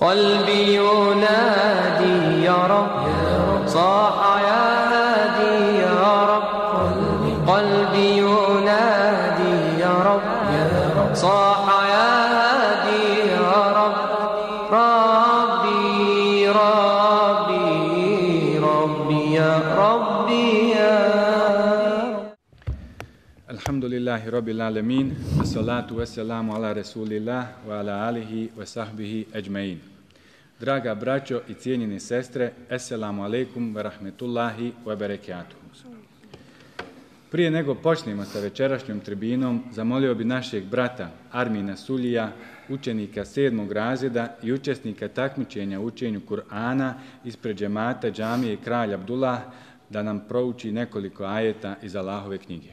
قلبي ينادي يا رب صاح Alhamdulillahi Rabbil Alamin, wa salatu wa salamu ala Rasulillah wa ala alihi wa sahbihi ajma'in. Draga braćo i cijenjene sestre, assalamu alaikum wa rahmetullahi wa barakatuhu. Prije nego počnemo sa večerašnjom tribinom, zamolio bi našeg brata Armina Sulija, učenika sedmog razreda i učesnika takmičenja učenju Kur'ana ispred džemata džamije Kralj Abdullah, da nam prouči nekoliko ajeta iz Allahove knjige.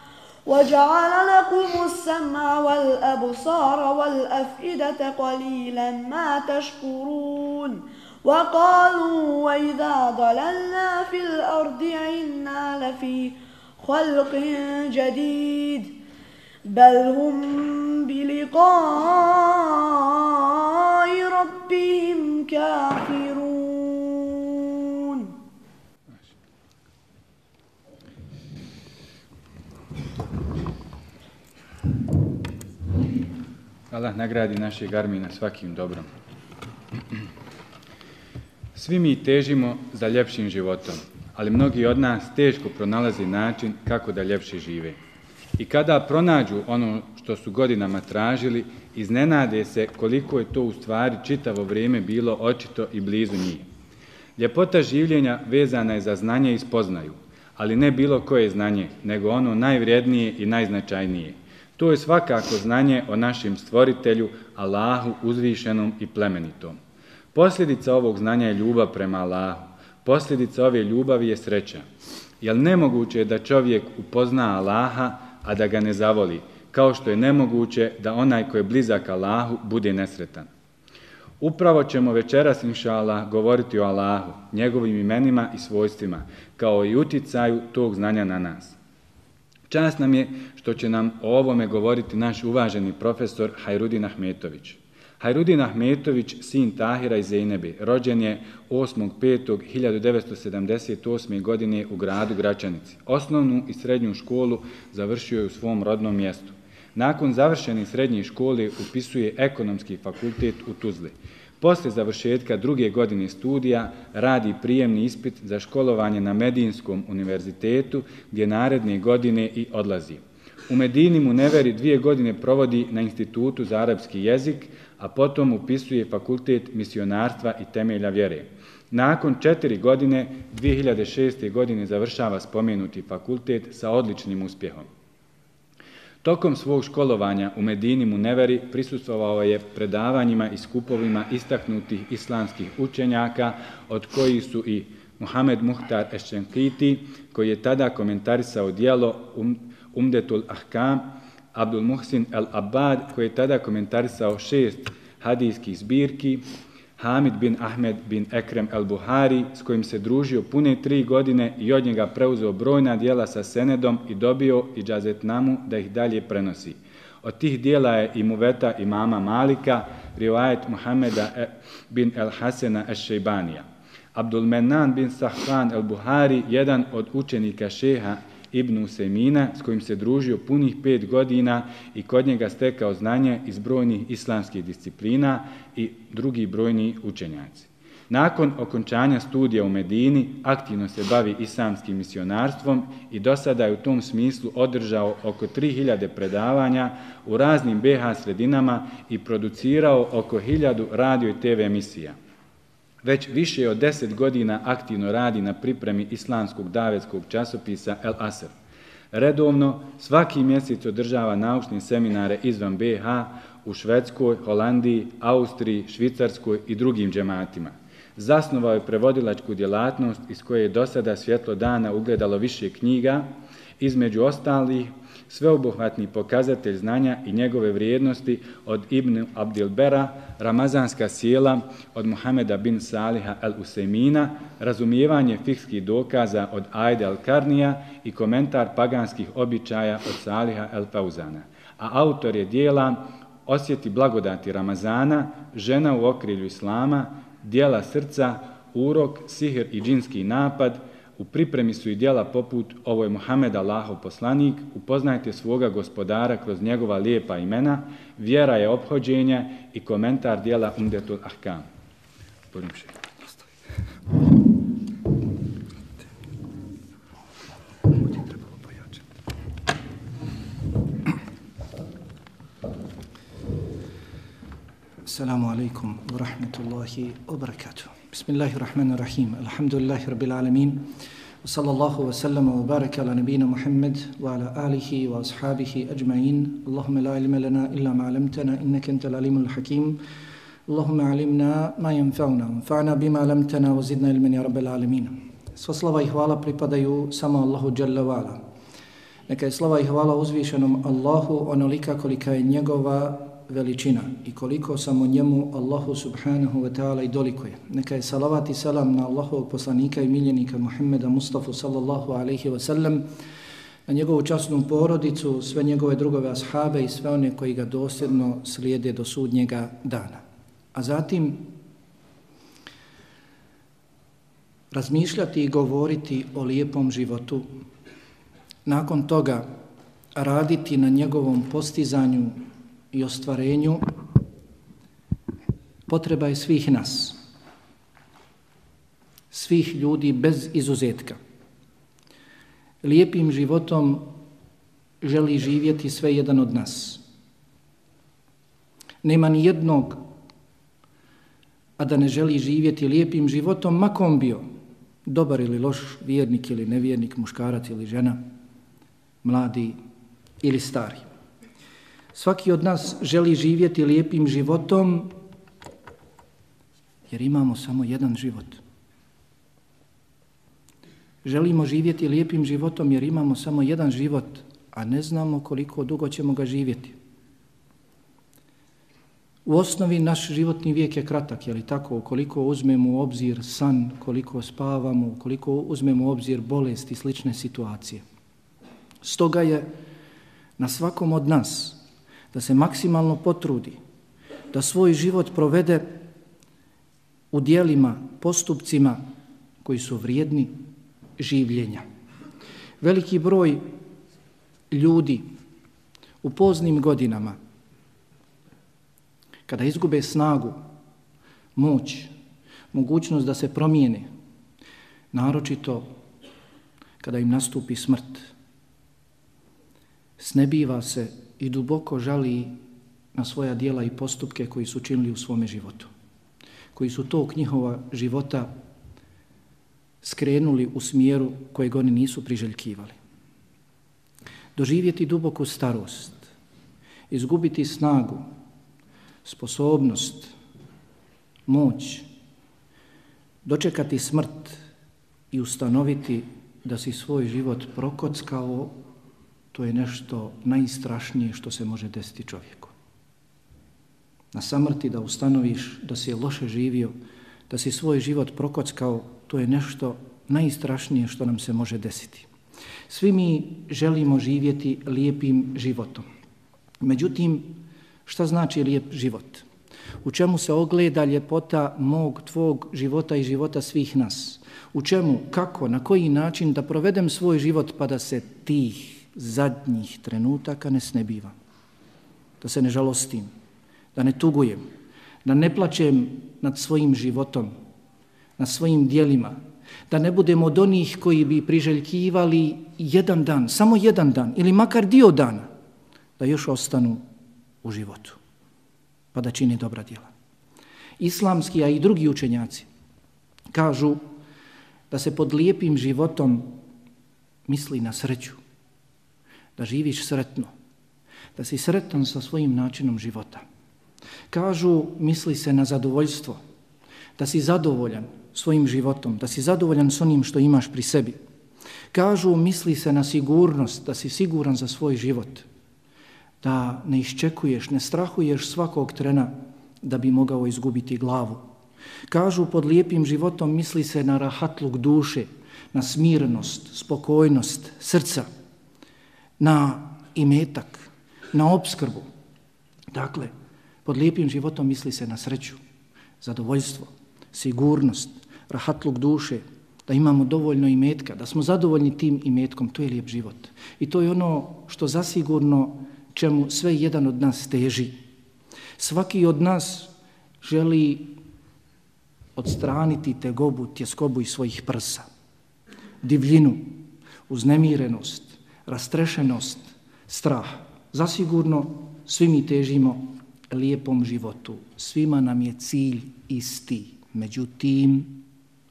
وجعل لكم السمع والأبصار والأفئدة قليلا ما تشكرون وقالوا وإذا ضللنا في الأرض عنا لفي خلق جديد بل هم بلقاء ربهم كافرون Allah nagradi našeg Armina svakim dobrom. Svi mi težimo za ljepšim životom, ali mnogi od nas teško pronalaze način kako da ljepše žive. I kada pronađu ono što su godinama tražili, iznenade se koliko je to u stvari čitavo vrijeme bilo očito i blizu njih. Ljepota življenja vezana je za znanje i spoznaju, ali ne bilo koje znanje, nego ono najvrijednije i najznačajnije. To je svakako znanje o našem stvoritelju, Allahu uzvišenom i plemenitom. Posljedica ovog znanja je ljubav prema Allahu. Posljedica ove ljubavi je sreća. Jer nemoguće je da čovjek upozna Allaha, a da ga ne zavoli, kao što je nemoguće da onaj ko je blizak Allahu bude nesretan. Upravo ćemo večeras, inša Allah, govoriti o Allahu, njegovim imenima i svojstvima, kao i uticaju tog znanja na nas. Čast nam je što će nam o ovome govoriti naš uvaženi profesor Hajrudin Ahmetović. Hajrudin Ahmetović, sin Tahira i Zeynebi, rođen je 8.5.1978. godine u gradu Gračanici. Osnovnu i srednju školu završio je u svom rodnom mjestu. Nakon završene srednje škole upisuje ekonomski fakultet u Tuzli. Posle završetka druge godine studija radi prijemni ispit za školovanje na Medinskom univerzitetu gdje naredne godine i odlazi. U Medini mu neveri dvije godine provodi na Institutu za arapski jezik, a potom upisuje fakultet misionarstva i temelja vjere. Nakon četiri godine, 2006. godine, završava spomenuti fakultet sa odličnim uspjehom. Tokom svog školovanja u Medini mu neveri prisustovao je predavanjima i skupovima istaknutih islamskih učenjaka, od kojih su i Muhammed Muhtar Eščenkiti, koji je tada komentarisao dijelo um, Umdetul Ahkam, Abdul Muhsin El Abad, koji je tada komentarisao šest hadijskih zbirki, Hamid bin Ahmed bin Ekrem El Buhari, s kojim se družio pune tri godine i od njega preuzeo brojna dijela sa Senedom i dobio i džazetnamu da ih dalje prenosi. Od tih dijela je i muveta imama Malika, rivajet Muhameda e- bin El Hasena El Šejbanija. Abdul Menan bin Sahran El Buhari, jedan od učenika šeha Ibn Usemina, s kojim se družio punih pet godina i kod njega stekao znanje iz brojnih islamskih disciplina i drugi brojni učenjaci. Nakon okončanja studija u Medini, aktivno se bavi islamskim misionarstvom i do sada je u tom smislu održao oko 3000 predavanja u raznim BH sredinama i producirao oko 1000 radio i TV emisija. Već više od deset godina aktivno radi na pripremi islamskog davetskog časopisa El Asr. Redovno svaki mjesec održava naučne seminare izvan BH u Švedskoj, Holandiji, Austriji, Švicarskoj i drugim džematima. Zasnovao je prevodilačku djelatnost iz koje je do sada svjetlo dana ugledalo više knjiga, između ostalih sveobuhvatni pokazatelj znanja i njegove vrijednosti od Ibn Abdilbera, Ramazanska sjela od Muhameda bin Saliha al-Usemina, razumijevanje fikskih dokaza od Ajde al-Karnija i komentar paganskih običaja od Saliha al-Fauzana. A autor je dijela Osjeti blagodati Ramazana, Žena u okrilju Islama, Dijela srca, Urok, Sihr i džinski napad – U pripremi su i dijela poput ovo je Muhammed Allahov poslanik, upoznajte svoga gospodara kroz njegova lijepa imena, vjera je obhođenje i komentar dijela Umdetul Ahkam. Borim še. Assalamu alaikum wa rahmatullahi wa barakatuh. Bismillahirrahmanirrahim. Alhamdulillahi rabbil alamin. Wa sallallahu wa sallama wa baraka ala nabina Muhammad wa ala alihi wa ashabihi ajma'in. Allahumma la ilma lana illa ma 'allamtana innaka antal alimul hakim. Allahumma 'allimna ma yanfa'una wanfa'na bima 'allamtana wa zidna ilman ya rabbil alamin. Sva slava i hvala pripadaju samo Allahu dželle wa ala. Neka je slava i hvala uzvišenom Allahu onolika kolika je njegova veličina i koliko samo njemu Allahu subhanahu wa ta'ala i dolikuje. Neka je salavat i salam na Allahovog poslanika i miljenika Muhammeda Mustafa sallallahu alaihi wa sallam, na njegovu časnu porodicu, sve njegove drugove ashabe i sve one koji ga dosljedno slijede do sudnjega dana. A zatim razmišljati i govoriti o lijepom životu, nakon toga raditi na njegovom postizanju i ostvarenju potreba je svih nas, svih ljudi bez izuzetka. Lijepim životom želi živjeti sve jedan od nas. Nema ni jednog, a da ne želi živjeti lijepim životom, makom bio, dobar ili loš, vjernik ili nevjernik, muškarac ili žena, mladi ili stari. Svaki od nas želi živjeti lijepim životom jer imamo samo jedan život. Želimo živjeti lijepim životom jer imamo samo jedan život, a ne znamo koliko dugo ćemo ga živjeti. U osnovi naš životni vijek je kratak, je li tako? Koliko uzmemo u obzir san, koliko spavamo, koliko uzmemo u obzir bolest i slične situacije. Stoga je na svakom od nas da se maksimalno potrudi da svoj život provede u dijelima, postupcima koji su vrijedni življenja. Veliki broj ljudi u poznim godinama, kada izgube snagu, moć, mogućnost da se promijene, naročito kada im nastupi smrt, snebiva se i duboko žali na svoja dijela i postupke koji su činili u svome životu, koji su tok njihova života skrenuli u smjeru kojeg oni nisu priželjkivali. Doživjeti duboku starost, izgubiti snagu, sposobnost, moć, dočekati smrt i ustanoviti da si svoj život prokockao, to je nešto najstrašnije što se može desiti čovjeku. Na samrti da ustanoviš da si loše živio, da si svoj život prokockao, to je nešto najstrašnije što nam se može desiti. Svi mi želimo živjeti lijepim životom. Međutim, šta znači lijep život? U čemu se ogleda ljepota mog, tvog života i života svih nas? U čemu, kako, na koji način da provedem svoj život pa da se tih zadnjih trenutaka ne snebivam? Da se ne žalostim, da ne tugujem, da ne plaćem nad svojim životom, nad svojim dijelima, da ne budemo od onih koji bi priželjkivali jedan dan, samo jedan dan ili makar dio dana, da još ostanu u životu, pa da čini dobra djela. Islamski, a i drugi učenjaci, kažu da se pod lijepim životom misli na sreću, da živiš sretno, da si sretan sa svojim načinom života. Kažu, misli se na zadovoljstvo, da si zadovoljan svojim životom, da si zadovoljan s onim što imaš pri sebi. Kažu, misli se na sigurnost, da si siguran za svoj život, da ne iščekuješ, ne strahuješ svakog trena da bi mogao izgubiti glavu. Kažu, pod lijepim životom misli se na rahatluk duše, na smirnost, spokojnost srca, na imetak, na obskrbu. Dakle, pod lijepim životom misli se na sreću, zadovoljstvo, sigurnost, rahatluk duše, da imamo dovoljno imetka, da smo zadovoljni tim imetkom, to je lijep život. I to je ono što zasigurno čemu sve jedan od nas teži. Svaki od nas želi odstraniti tegobu, tjeskobu iz svojih prsa, divljinu, uznemirenost, rastrešenost, strah. Zasigurno svi mi težimo lijepom životu. Svima nam je cilj isti. Međutim,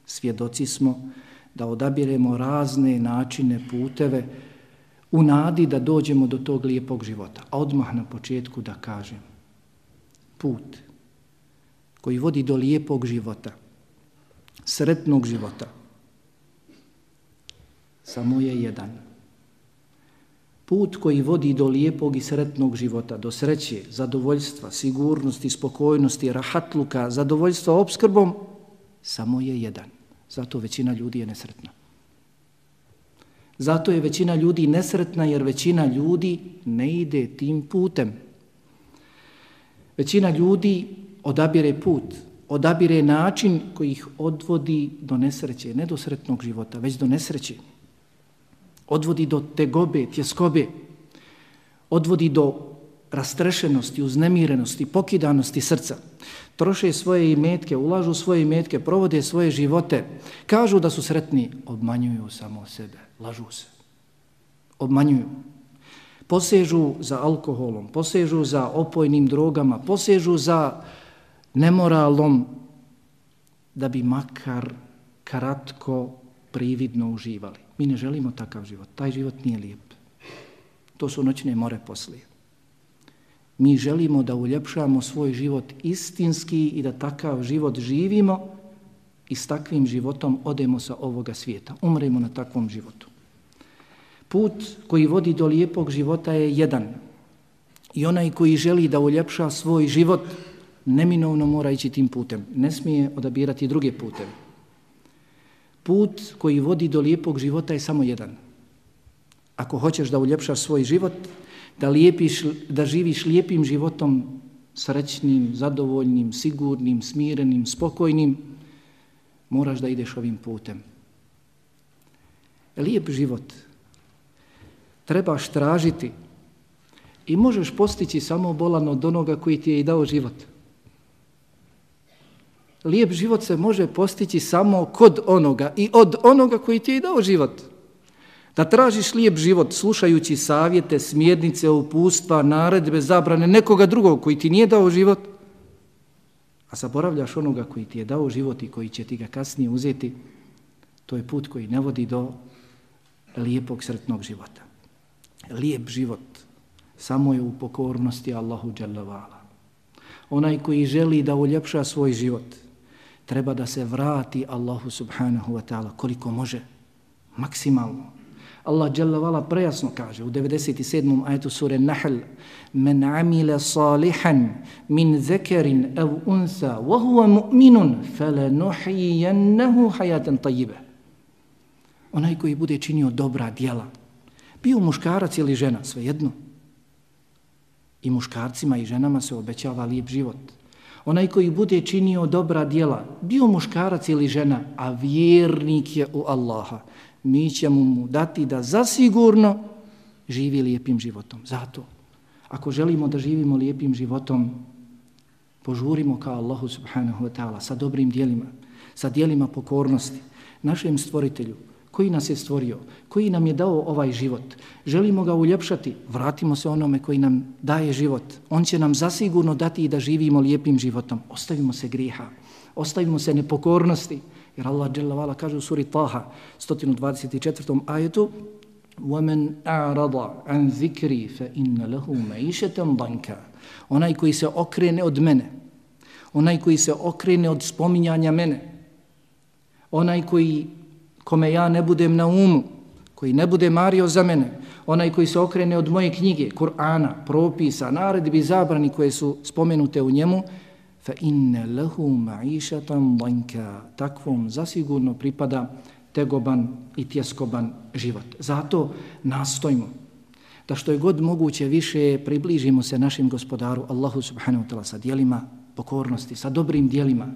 svjedoci smo da odabiremo razne načine, puteve u nadi da dođemo do tog lijepog života. A odmah na početku da kažem, put koji vodi do lijepog života, sretnog života, samo je jedan. Put koji vodi do lijepog i sretnog života, do sreće, zadovoljstva, sigurnosti, spokojnosti, rahatluka, zadovoljstva obskrbom, samo je jedan. Zato većina ljudi je nesretna. Zato je većina ljudi nesretna jer većina ljudi ne ide tim putem. Većina ljudi odabire put, odabire način koji ih odvodi do nesreće, ne do sretnog života, već do nesreće. Odvodi do tegobe, tjeskobe, odvodi do rastrešenosti, uznemirenosti, pokidanosti srca troše svoje imetke, ulažu svoje imetke, provode svoje živote, kažu da su sretni, obmanjuju samo sebe, lažu se. Obmanjuju. Posežu za alkoholom, posežu za opojnim drogama, posežu za nemoralom da bi makar kratko, prividno uživali. Mi ne želimo takav život. Taj život nije lijep. To su noćne more poslije. Mi želimo da uljepšamo svoj život istinski i da takav život živimo i s takvim životom odemo sa ovoga svijeta. Umremo na takvom životu. Put koji vodi do lijepog života je jedan. I onaj koji želi da uljepša svoj život neminovno mora ići tim putem. Ne smije odabirati druge puteve. Put koji vodi do lijepog života je samo jedan. Ako hoćeš da uljepšaš svoj život, da, lijepiš, da živiš lijepim životom, srećnim, zadovoljnim, sigurnim, smirenim, spokojnim, moraš da ideš ovim putem. Lijep život trebaš tražiti i možeš postići samo bolan od onoga koji ti je i dao život. Lijep život se može postići samo kod onoga i od onoga koji ti je dao život. Da tražiš lijep život slušajući savjete, smjernice, upustva, naredbe, zabrane nekoga drugog koji ti nije dao život, a zaboravljaš onoga koji ti je dao život i koji će ti ga kasnije uzeti, to je put koji ne vodi do lijepog sretnog života. Lijep život samo je u pokornosti Allahu Đalavala. Onaj koji želi da uljepša svoj život, treba da se vrati Allahu subhanahu wa ta'ala koliko može, maksimalno. Allah dželle vala prejasno kaže u 97. ajetu sure Nahl Men amila salihan min zekerin ev unsa wa huwa mu'minun fele nuhijennehu hajaten tajibe Onaj koji bude činio dobra djela bio muškarac ili žena, svejedno. I muškarcima i ženama se obećava lijep život. Onaj koji bude činio dobra djela, bio muškarac ili žena, a vjernik je u Allaha, mi ćemo mu dati da zasigurno živi lijepim životom. Zato, ako želimo da živimo lijepim životom, požurimo ka Allahu subhanahu wa ta'ala sa dobrim dijelima, sa dijelima pokornosti, našem stvoritelju, koji nas je stvorio, koji nam je dao ovaj život. Želimo ga uljepšati, vratimo se onome koji nam daje život. On će nam zasigurno dati i da živimo lijepim životom. Ostavimo se grijeha, ostavimo se nepokornosti, Jer Allah dželle vala kaže u suri Taha 124. ajetu وَمَنْ أَعْرَضَ عَنْ ذِكْرِ فَإِنَّ لَهُ مَيْشَةً ضَنْكَ Onaj koji se okrene od mene, onaj koji se okrene od spominjanja mene, onaj koji kome ja ne budem na umu, koji ne bude mario za mene, onaj koji se okrene od moje knjige, Kur'ana, propisa, naredbi, zabrani koje su spomenute u njemu, fa inna lehu ma'ishatan danka takvom zasigurno pripada tegoban i tjeskoban život zato nastojimo da što je god moguće više približimo se našim gospodaru Allahu subhanahu wa ta'ala sa dijelima pokornosti, sa dobrim dijelima,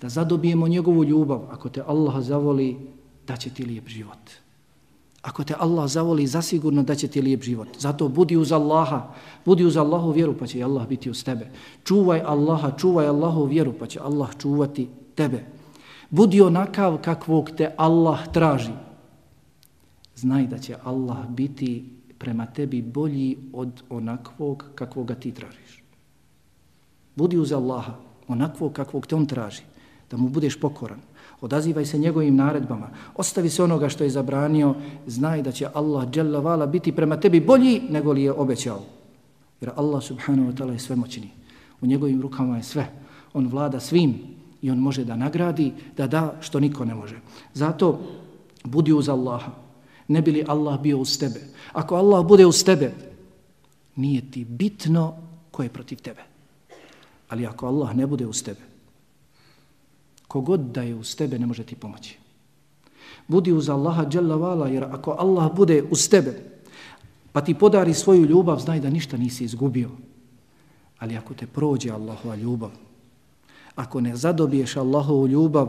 da zadobijemo njegovu ljubav. Ako te Allah zavoli, da će ti lijep život. Ako te Allah zavoli, zasigurno da će ti lijep život. Zato budi uz Allaha, budi uz Allahu vjeru, pa će Allah biti uz tebe. Čuvaj Allaha, čuvaj Allahu vjeru, pa će Allah čuvati tebe. Budi onakav kakvog te Allah traži. Znaj da će Allah biti prema tebi bolji od onakvog kakvoga ti tražiš. Budi uz Allaha, onakvog kakvog te on traži, da mu budeš pokoran. Odazivaj se njegovim naredbama. Ostavi se onoga što je zabranio. Znaj da će Allah dželle vala biti prema tebi bolji nego li je obećao. Jer Allah subhanahu wa ta'ala je svemoćni. U njegovim rukama je sve. On vlada svim i on može da nagradi, da da što niko ne može. Zato budi uz Allaha. Ne bi li Allah bio uz tebe. Ako Allah bude uz tebe, nije ti bitno ko je protiv tebe. Ali ako Allah ne bude uz tebe, kogod da je uz tebe ne može ti pomoći. Budi uz Allaha dželle vala jer ako Allah bude uz tebe pa ti podari svoju ljubav, znaj da ništa nisi izgubio. Ali ako te prođe Allahova ljubav, ako ne zadobiješ Allahovu ljubav,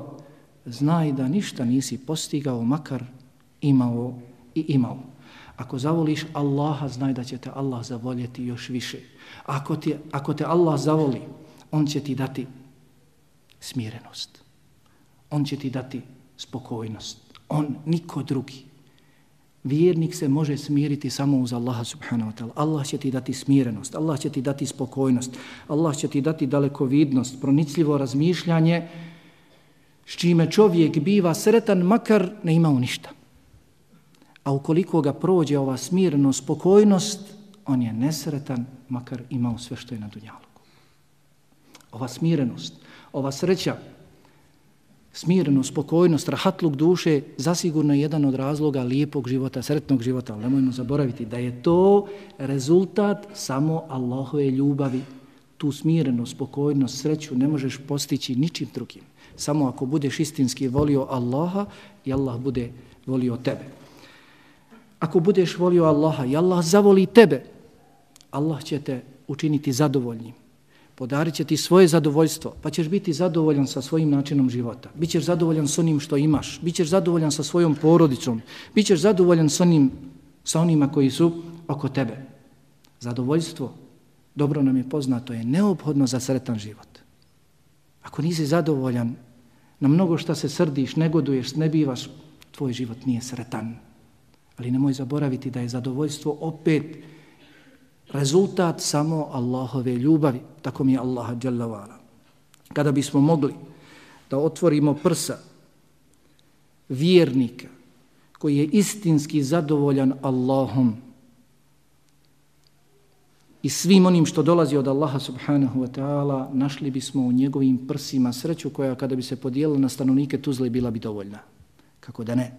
znaj da ništa nisi postigao, makar imao i imao. Ako zavoliš Allaha, znaj da će te Allah zavoljeti još više. Ako, ti, ako te Allah zavoli, On će ti dati smirenost on će ti dati spokojnost. On, niko drugi. Vjernik se može smiriti samo uz Allaha subhanahu wa ta'ala. Allah će ti dati smirenost, Allah će ti dati spokojnost, Allah će ti dati dalekovidnost, pronicljivo razmišljanje, s čime čovjek biva sretan, makar ne imao ništa. A ukoliko ga prođe ova smirenost, spokojnost, on je nesretan, makar imao sve što je na dunjalu. Ova smirenost, ova sreća, smireno, spokojnost, rahatluk duše, zasigurno je jedan od razloga lijepog života, sretnog života. Ali nemojmo zaboraviti da je to rezultat samo Allahove ljubavi. Tu smireno, spokojnost, sreću ne možeš postići ničim drugim. Samo ako budeš istinski volio Allaha i Allah bude volio tebe. Ako budeš volio Allaha i Allah zavoli tebe, Allah će te učiniti zadovoljnim. Podarit će ti svoje zadovoljstvo, pa ćeš biti zadovoljan sa svojim načinom života. Bićeš zadovoljan s onim što imaš. Bićeš zadovoljan sa svojom porodicom. Bićeš zadovoljan s onim, sa onima koji su oko tebe. Zadovoljstvo, dobro nam je poznato, je neophodno za sretan život. Ako nisi zadovoljan, na mnogo šta se srdiš, negoduješ, ne bivaš, tvoj život nije sretan. Ali nemoj zaboraviti da je zadovoljstvo opet rezultat samo Allahove ljubavi. Tako mi je Allaha djelavala. Kada bismo mogli da otvorimo prsa vjernika koji je istinski zadovoljan Allahom i svim onim što dolazi od Allaha subhanahu wa ta'ala, našli bismo u njegovim prsima sreću koja kada bi se podijelila na stanovnike Tuzle bila bi dovoljna. Kako da ne?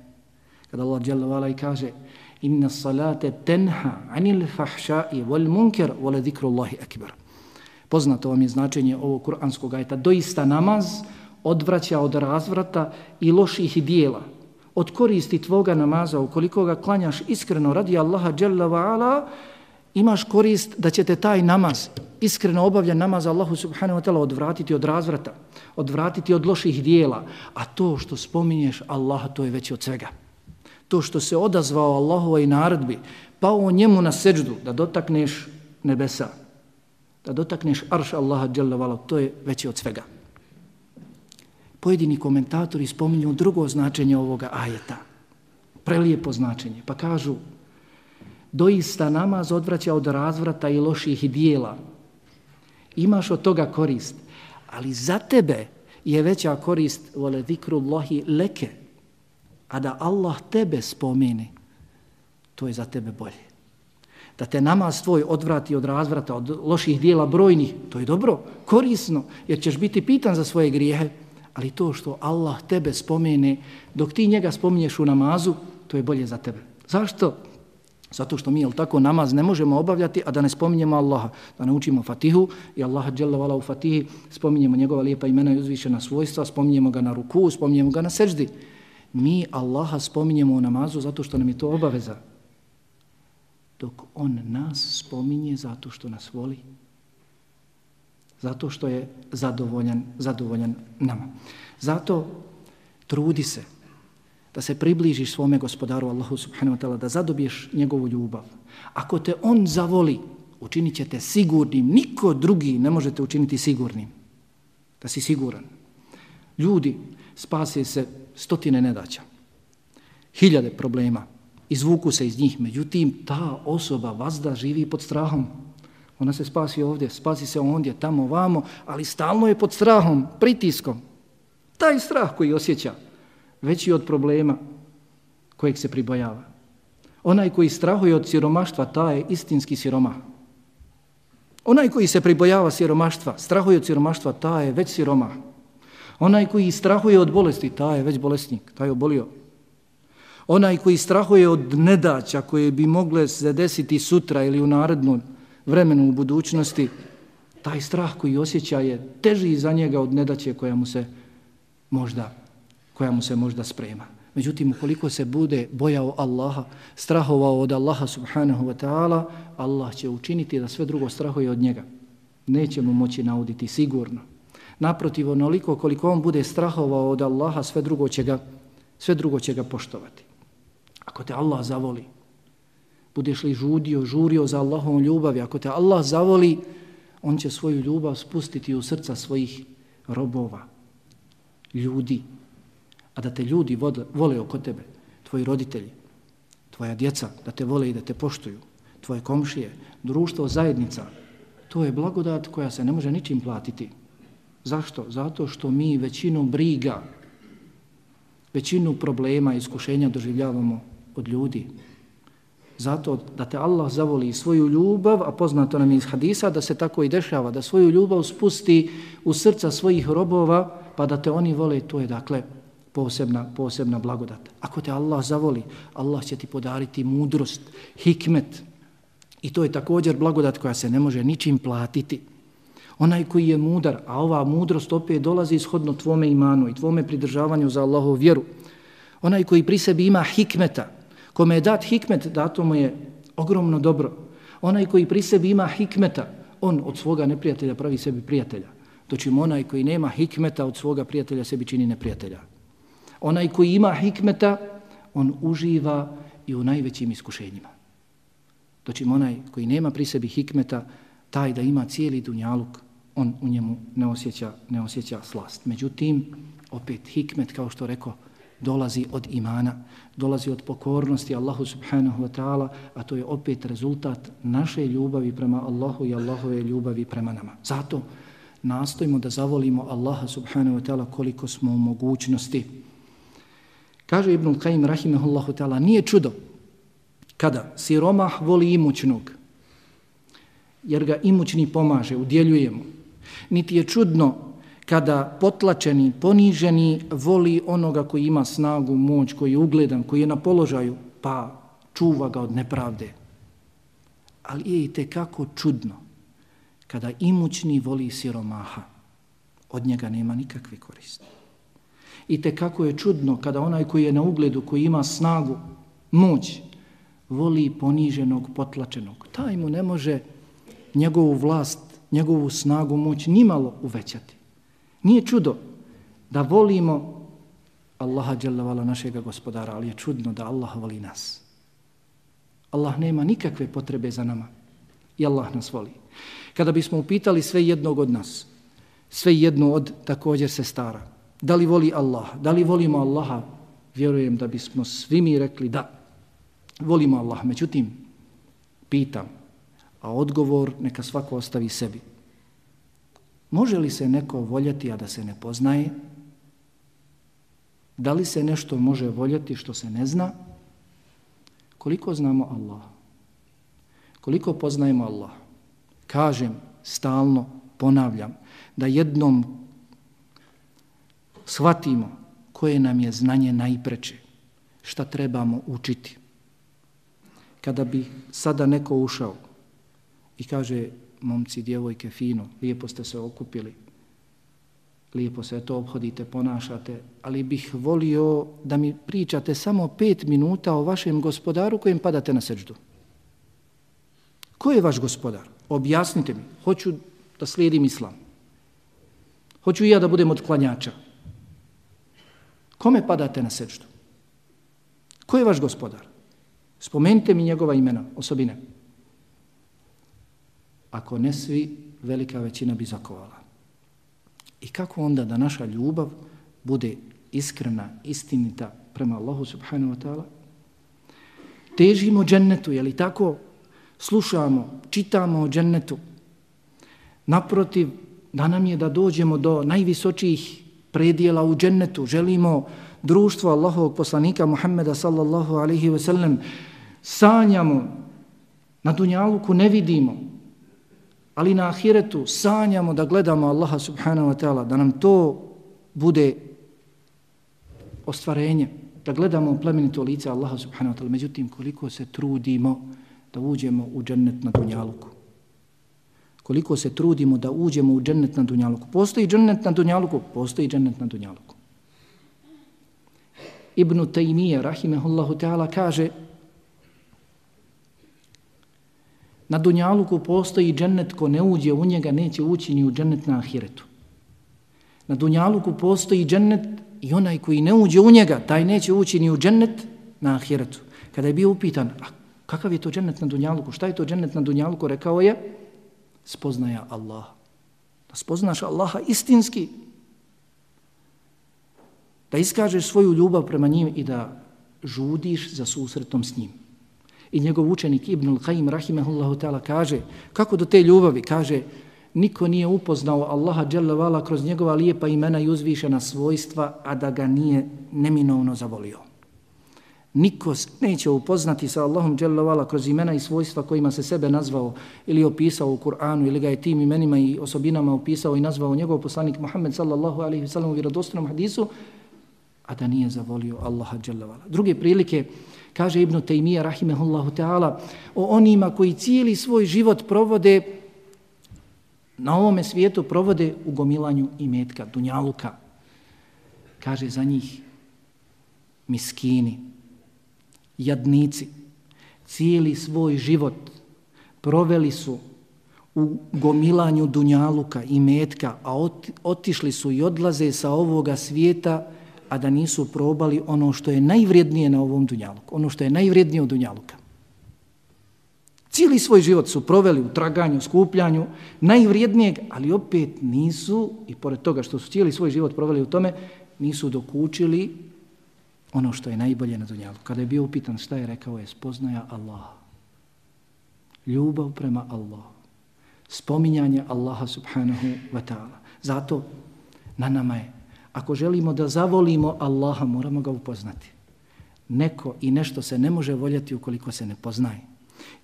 Kada Allah djelavala i kaže inna salate tenha anil fahšai wal munker wala zikrullahi akbar. Poznato vam je značenje ovog kuranskog ajta. Doista namaz odvraća od razvrata i loših dijela. Od koristi tvoga namaza, ukoliko ga klanjaš iskreno radi Allaha djela vala, imaš korist da će te taj namaz, iskreno obavljan namaz Allahu subhanahu wa ta'ala odvratiti od razvrata, odvratiti od loših dijela, a to što spominješ Allaha to je veće od svega. To što se odazvao Allahovoj naredbi, pao njemu na seđdu da dotakneš nebesa, da dotakneš arš Allaha dželle to je veće od svega. Pojedini komentatori spominju drugo značenje ovoga ajeta. Prelijepo značenje. Pa kažu, doista namaz odvraća od razvrata i loših dijela. Imaš od toga korist, ali za tebe je veća korist vole zikrullahi leke, a da Allah tebe spomeni, to je za tebe bolje. Da te namaz tvoj odvrati od razvrata, od loših dijela brojnih, to je dobro, korisno, jer ćeš biti pitan za svoje grijehe, ali to što Allah tebe spomene, dok ti njega spominješ u namazu, to je bolje za tebe. Zašto? Zato što mi, jel tako, namaz ne možemo obavljati, a da ne spominjemo Allaha, da ne učimo Fatihu i Allaha dželle u Fatihi, spominjemo njegova lijepa imena i uzvišena svojstva, spominjemo ga na ruku, spominjemo ga na seždi. Mi Allaha spominjemo u namazu zato što nam je to obaveza. Dok On nas spominje zato što nas voli. Zato što je zadovoljan, zadovoljan nama. Zato trudi se da se približiš svome gospodaru Allahu subhanahu wa ta'ala, da zadobiješ njegovu ljubav. Ako te on zavoli, učinit će te sigurnim. Niko drugi ne možete učiniti sigurnim. Da si siguran. Ljudi spase se stotine nedaća. Hiljade problema. Izvuku se iz njih. Međutim, ta osoba vazda živi pod strahom. Ona se spasi ovdje, spasi se ondje, tamo, vamo, ali stalno je pod strahom, pritiskom. Taj strah koji osjeća, veći od problema kojeg se pribojava. Onaj koji strahuje od siromaštva, ta je istinski siroma. Onaj koji se pribojava siromaštva, strahuje od siromaštva, ta je već siroma. Onaj koji strahuje od bolesti, ta je već bolesnik, taj je obolio. Onaj koji strahuje od nedaća koje bi mogle se desiti sutra ili u narednom vremenu u budućnosti, taj strah koji osjeća je teži za njega od nedaće koja mu se možda koja mu se možda sprema. Međutim, ukoliko se bude bojao Allaha, strahovao od Allaha subhanahu wa ta'ala, Allah će učiniti da sve drugo strahuje od njega. Neće mu moći nauditi sigurno. Naprotiv, onoliko koliko on bude strahovao od Allaha, sve drugo će ga, sve drugo će ga poštovati. Ako te Allah zavoli, budeš li žudio, žurio za Allahom ljubavi, ako te Allah zavoli, on će svoju ljubav spustiti u srca svojih robova, ljudi, a da te ljudi vole oko tebe, tvoji roditelji, tvoja djeca, da te vole i da te poštuju, tvoje komšije, društvo, zajednica, to je blagodat koja se ne može ničim platiti. Zašto? Zato što mi većinu briga, većinu problema i iskušenja doživljavamo od ljudi. Zato da te Allah zavoli svoju ljubav, a poznato nam iz hadisa da se tako i dešava, da svoju ljubav spusti u srca svojih robova, pa da te oni vole, to je dakle posebna, posebna blagodat. Ako te Allah zavoli, Allah će ti podariti mudrost, hikmet. I to je također blagodat koja se ne može ničim platiti. Onaj koji je mudar, a ova mudrost opet dolazi ishodno tvome imanu i tvome pridržavanju za Allahovu vjeru. Onaj koji pri sebi ima hikmeta, kome je dat hikmet, dato mu je ogromno dobro. Onaj koji pri sebi ima hikmeta, on od svoga neprijatelja pravi sebi prijatelja. Dočim onaj koji nema hikmeta od svoga prijatelja sebi čini neprijatelja. Onaj koji ima hikmeta, on uživa i u najvećim iskušenjima. Dočim onaj koji nema pri sebi hikmeta, taj da ima cijeli dunjaluk, on u njemu ne osjeća, ne osjeća slast. Međutim, opet hikmet, kao što rekao, dolazi od imana, dolazi od pokornosti Allahu subhanahu wa ta'ala, a to je opet rezultat naše ljubavi prema Allahu i Allahove ljubavi prema nama. Zato nastojimo da zavolimo Allaha subhanahu wa ta'ala koliko smo u mogućnosti. Kaže Ibn Qaim rahimahullahu ta'ala, nije čudo kada siromah voli imućnog, jer ga imućni pomaže, udjeljujemo. Niti je čudno kada potlačeni, poniženi voli onoga koji ima snagu, moć, koji je ugledan, koji je na položaju, pa čuva ga od nepravde. Ali je i tekako čudno kada imućni voli siromaha, od njega nema nikakve koriste. I te kako je čudno kada onaj koji je na ugledu, koji ima snagu, moć, voli poniženog, potlačenog. Taj mu ne može njegovu vlast, njegovu snagu, moć nimalo uvećati. Nije čudo da volimo Allaha dželavala našega gospodara, ali je čudno da Allah voli nas. Allah nema nikakve potrebe za nama i Allah nas voli. Kada bismo upitali sve jednog od nas, sve jedno od također se stara, da li voli Allah, da li volimo Allaha, vjerujem da bismo svi mi rekli da, volimo Allah. Međutim, pitam, a odgovor neka svako ostavi sebi. Može li se neko voljeti, a da se ne poznaje? Da li se nešto može voljeti što se ne zna? Koliko znamo Allah? Koliko poznajemo Allah? Kažem, stalno ponavljam, da jednom shvatimo koje nam je znanje najpreče, šta trebamo učiti. Kada bi sada neko ušao i kaže, momci, djevojke, fino, lijepo ste se okupili, lijepo se to obhodite, ponašate, ali bih volio da mi pričate samo pet minuta o vašem gospodaru kojem padate na seđdu. Ko je vaš gospodar? Objasnite mi. Hoću da slijedim islam. Hoću i ja da budem od klanjača. Kome padate na seđdu? Ko je vaš gospodar? Spomenite mi njegova imena, osobine ako ne svi, velika većina bi zakovala. I kako onda da naša ljubav bude iskrena, istinita prema Allahu subhanahu wa ta'ala? Težimo džennetu, je li tako? Slušamo, čitamo o džennetu. Naprotiv, da nam je da dođemo do najvisočijih predijela u džennetu. Želimo društvo Allahovog poslanika Muhammeda sallallahu alaihi wa sallam. Sanjamo, na dunjaluku ne vidimo, ali na ahiretu sanjamo da gledamo Allaha subhanahu wa ta'ala, da nam to bude ostvarenje, da gledamo plemenito lice Allaha subhanahu wa ta'ala. Međutim, koliko se trudimo da uđemo u džennet na dunjaluku. Koliko se trudimo da uđemo u džennet na dunjaluku. Postoji džennet na dunjaluku? Postoji džennet na dunjaluku. Ibn Taymiye, rahimehullahu ta'ala, kaže Na Dunjaluku postoji džennet ko ne uđe u njega, neće ući ni u džennet na Ahiretu. Na Dunjaluku postoji džennet i onaj koji ne uđe u njega, taj neće ući ni u džennet na Ahiretu. Kada je bio upitan, a kakav je to džennet na Dunjaluku, šta je to džennet na Dunjaluku, rekao je, spoznaja Allah. Da spoznaš Allaha istinski, da iskažeš svoju ljubav prema njim i da žudiš za susretom s njim. I njegov učenik Ibn al-Qaim rahimahullahu ta'ala kaže, kako do te ljubavi? Kaže, niko nije upoznao Allaha Jalla kroz njegova lijepa imena i uzvišena svojstva, a da ga nije neminovno zavolio. Niko neće upoznati sa Allahom Jalla kroz imena i svojstva kojima se sebe nazvao ili opisao u Kur'anu ili ga je tim imenima i osobinama opisao i nazvao njegov poslanik Muhammed sallallahu alaihi wa sallam u vjerodostanom hadisu, a da nije zavolio Allaha Jalla. Druge prilike, kaže Ibnu Tejmija, rahimehullahu ta'ala, o onima koji cijeli svoj život provode na ovome svijetu, provode u gomilanju imetka, dunjaluka. Kaže za njih miskini, jadnici, cijeli svoj život proveli su u gomilanju dunjaluka i metka, a otišli su i odlaze sa ovoga svijeta, a da nisu probali ono što je najvrijednije na ovom dunjaluku, ono što je najvrijednije od dunjaluka. Cijeli svoj život su proveli u traganju, skupljanju, najvrijednijeg, ali opet nisu, i pored toga što su cijeli svoj život proveli u tome, nisu dokučili ono što je najbolje na dunjalu. Kada je bio upitan šta je rekao je spoznaja Allaha. Ljubav prema Allahu. Spominjanje Allaha subhanahu wa ta'ala. Zato na nama je, ako želimo da zavolimo Allaha, moramo ga upoznati. Neko i nešto se ne može voljeti ukoliko se ne poznaje.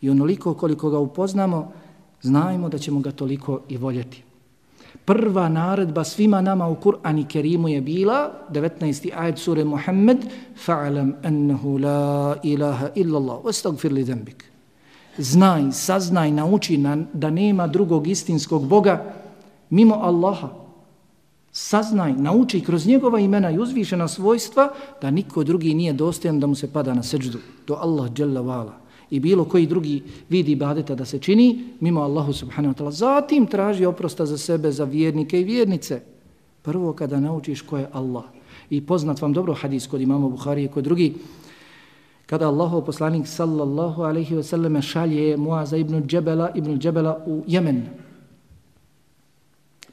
I onoliko koliko ga upoznamo, znajmo da ćemo ga toliko i voljeti. Prva naredba svima nama u Kur'ani Kerimu je bila, 19. ajet sure Muhammed, fa'alam ennehu la ilaha illallah, ostagfir li dembik. Znaj, saznaj, nauči na, da nema drugog istinskog Boga mimo Allaha. Saznaj, nauči kroz njegova imena i uzvišena svojstva da niko drugi nije dostojan da mu se pada na seđdu. To Allah djela vala i bilo koji drugi vidi ibadeta da se čini mimo Allahu subhanahu wa ta'ala. Zatim traži oprosta za sebe, za vjernike i vjernice. Prvo kada naučiš ko je Allah. I poznat vam dobro hadis kod imama Buhari i kod drugi. Kada Allahov poslanik sallallahu alaihi wa sallam šalje Muaza ibn Džebela, ibn Džebela u Jemen.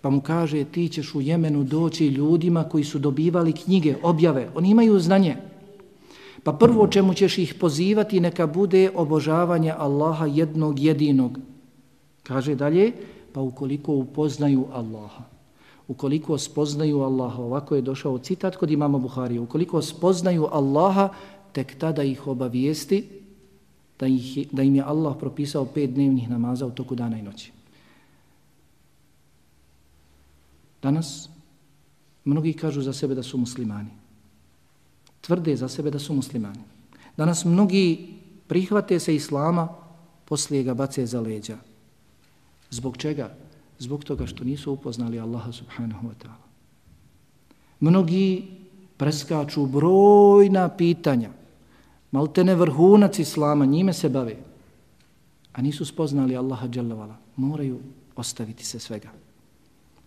Pa mu kaže ti ćeš u Jemenu doći ljudima koji su dobivali knjige, objave. Oni imaju znanje. Pa prvo čemu ćeš ih pozivati neka bude obožavanje Allaha jednog jedinog. Kaže dalje, pa ukoliko upoznaju Allaha, ukoliko spoznaju Allaha, ovako je došao citat kod imama Buharija, ukoliko spoznaju Allaha, tek tada ih obavijesti da, ih, da im je Allah propisao pet dnevnih namaza u toku dana i noći. Danas mnogi kažu za sebe da su muslimani tvrde za sebe da su muslimani. Danas mnogi prihvate se islama, poslije ga bace za leđa. Zbog čega? Zbog toga što nisu upoznali Allaha subhanahu wa ta'ala. Mnogi preskaču brojna pitanja, maltene vrhunac islama, njime se bave, a nisu spoznali Allaha dželavala. Moraju ostaviti se svega.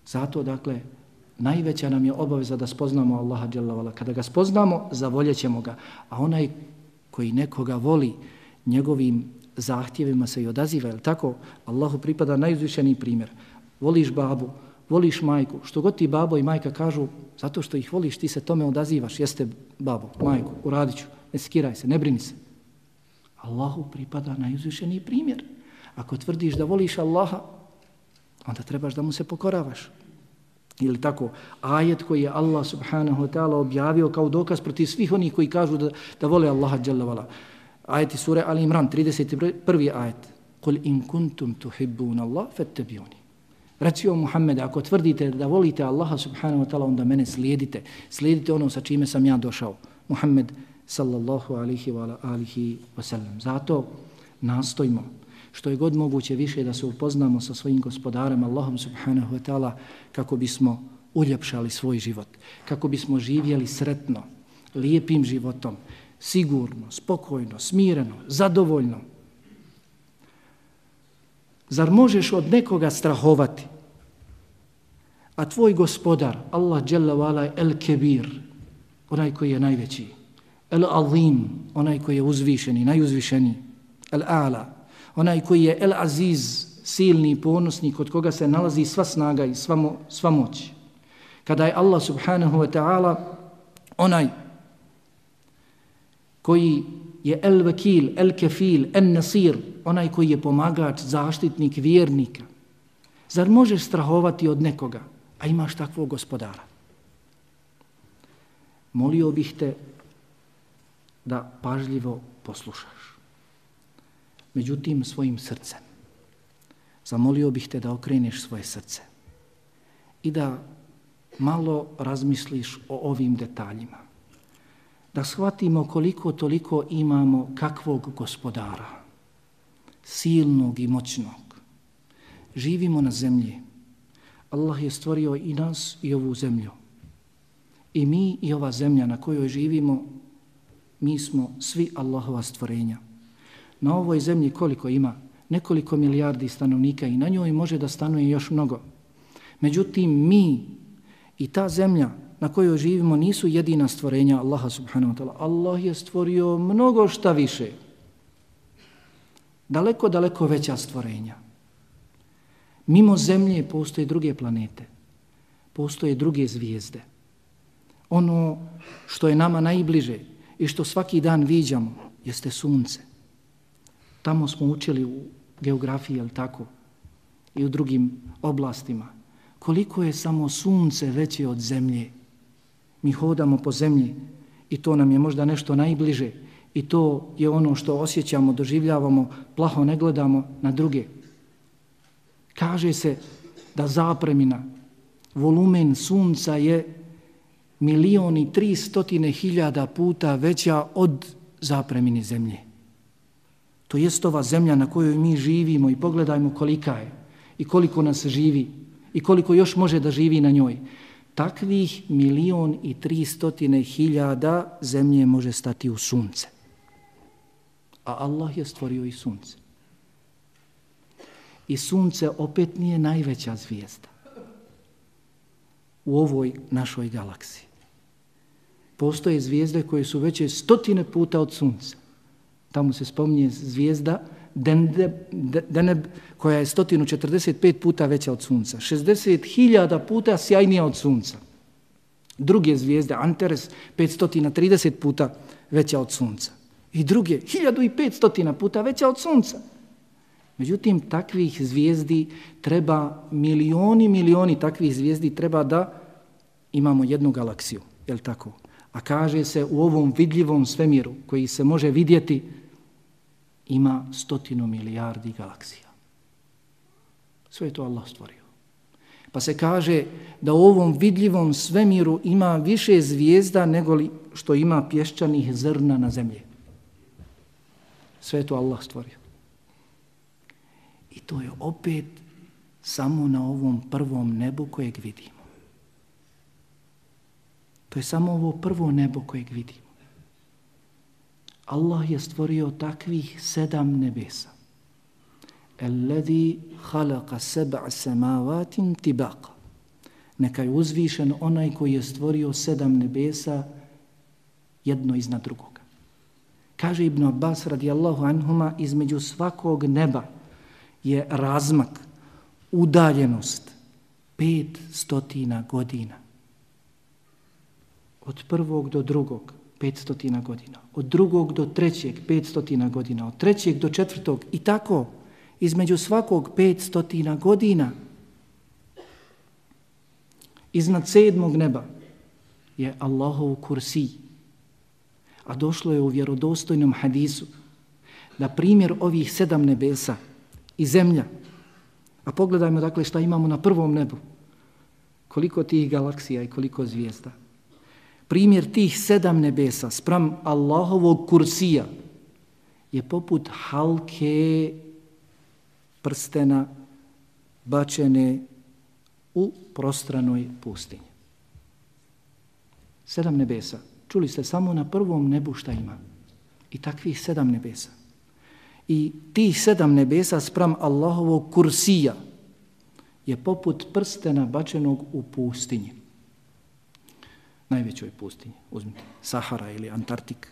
Zato, dakle, najveća nam je obaveza da spoznamo Allaha djelavala. Kada ga spoznamo, zavoljet ga. A onaj koji nekoga voli njegovim zahtjevima se i odaziva, je tako? Allahu pripada najuzvišeniji primjer. Voliš babu, voliš majku, što god ti babo i majka kažu, zato što ih voliš, ti se tome odazivaš, jeste babo, majku, uradit ću, ne skiraj se, ne brini se. Allahu pripada najuzvišeniji primjer. Ako tvrdiš da voliš Allaha, onda trebaš da mu se pokoravaš ili tako ajet koji je Allah subhanahu wa ta'ala objavio kao dokaz protiv svih onih koji kažu da, da vole Allaha djelavala. vala. Ajeti sure Ali Imran, 31. ajet. Kul in kuntum tuhibbun Allah, fattabiuni. Reci o Muhammede, ako tvrdite da volite Allaha subhanahu wa ta'ala, onda mene slijedite. Slijedite ono sa čime sam ja došao. Muhammed sallallahu alihi wa alihi wa sallam. Zato nastojimo što je god moguće više da se upoznamo sa svojim gospodarem Allahom subhanahu wa ta'ala kako bismo uljepšali svoj život, kako bismo živjeli sretno, lijepim životom, sigurno, spokojno, smireno, zadovoljno. Zar možeš od nekoga strahovati? A tvoj gospodar, Allah Jalla Vala El Kebir, onaj koji je najveći, El Azim, onaj koji je uzvišeni, najuzvišeniji, El Ala, onaj koji je El Aziz, silni i ponosni, kod koga se nalazi sva snaga i sva, mo, sva moć. Kada je Allah subhanahu wa ta'ala onaj koji je El Vakil, El Kefil, El Nasir, onaj koji je pomagač, zaštitnik, vjernika. Zar možeš strahovati od nekoga, a imaš takvog gospodara? Molio bih te da pažljivo poslušaš međutim svojim srcem. Zamolio bih te da okreneš svoje srce i da malo razmisliš o ovim detaljima. Da shvatimo koliko toliko imamo kakvog gospodara, silnog i moćnog. Živimo na zemlji. Allah je stvorio i nas i ovu zemlju. I mi i ova zemlja na kojoj živimo, mi smo svi Allahova stvorenja na ovoj zemlji koliko ima nekoliko milijardi stanovnika i na njoj može da stanuje još mnogo. Međutim, mi i ta zemlja na kojoj živimo nisu jedina stvorenja Allaha subhanahu wa ta'ala. Allah je stvorio mnogo šta više. Daleko, daleko veća stvorenja. Mimo zemlje postoje druge planete. Postoje druge zvijezde. Ono što je nama najbliže i što svaki dan viđamo jeste sunce. Tamo smo učili u geografiji, je tako? I u drugim oblastima. Koliko je samo sunce veće od zemlje? Mi hodamo po zemlji i to nam je možda nešto najbliže i to je ono što osjećamo, doživljavamo, plaho ne gledamo na druge. Kaže se da zapremina, volumen sunca je milioni tri stotine hiljada puta veća od zapremine zemlje. To jest ova zemlja na kojoj mi živimo i pogledajmo kolika je i koliko nas živi i koliko još može da živi na njoj. Takvih milion i tri stotine hiljada zemlje može stati u sunce. A Allah je stvorio i sunce. I sunce opet nije najveća zvijezda u ovoj našoj galaksiji. Postoje zvijezde koje su veće stotine puta od sunca. Tamo se spominje zvijezda Deneb, Deneb koja je 145 puta veća od sunca. 60.000 puta sjajnija od sunca. Druge zvijezde, Antares, 530 puta veća od sunca. I druge, 1500 puta veća od sunca. Međutim, takvih zvijezdi treba, milioni, milioni takvih zvijezdi treba da imamo jednu galaksiju. Je tako? A kaže se u ovom vidljivom svemiru koji se može vidjeti ima stotinu milijardi galaksija. Sve je to Allah stvorio. Pa se kaže da u ovom vidljivom svemiru ima više zvijezda nego li što ima pješčanih zrna na zemlji. Sve je to Allah stvorio. I to je opet samo na ovom prvom nebu kojeg vidimo. To je samo ovo prvo nebo kojeg vidimo. Allah je stvorio takvih sedam nebesa. Alladhi khalaqa sab'a samawati tibaqa. Neka je uzvišen onaj koji je stvorio sedam nebesa jedno iznad drugoga. Kaže Ibn Abbas radijallahu anhuma između svakog neba je razmak, udaljenost pet stotina godina. Od prvog do drugog 500 godina, od drugog do trećeg 500 godina, od trećeg do četvrtog i tako između svakog 500 godina. Iznad sedmog neba je Allahov kursi. A došlo je u vjerodostojnom hadisu da primjer ovih sedam nebesa i zemlja, a pogledajmo dakle šta imamo na prvom nebu, koliko tih galaksija i koliko zvijezda, primjer tih sedam nebesa spram Allahovog kursija je poput halke prstena bačene u prostranoj pustinji. Sedam nebesa. Čuli ste samo na prvom nebu šta ima. I takvih sedam nebesa. I tih sedam nebesa spram Allahovog kursija je poput prstena bačenog u pustinji najvećoj pustinji. Uzmite Sahara ili Antarktik.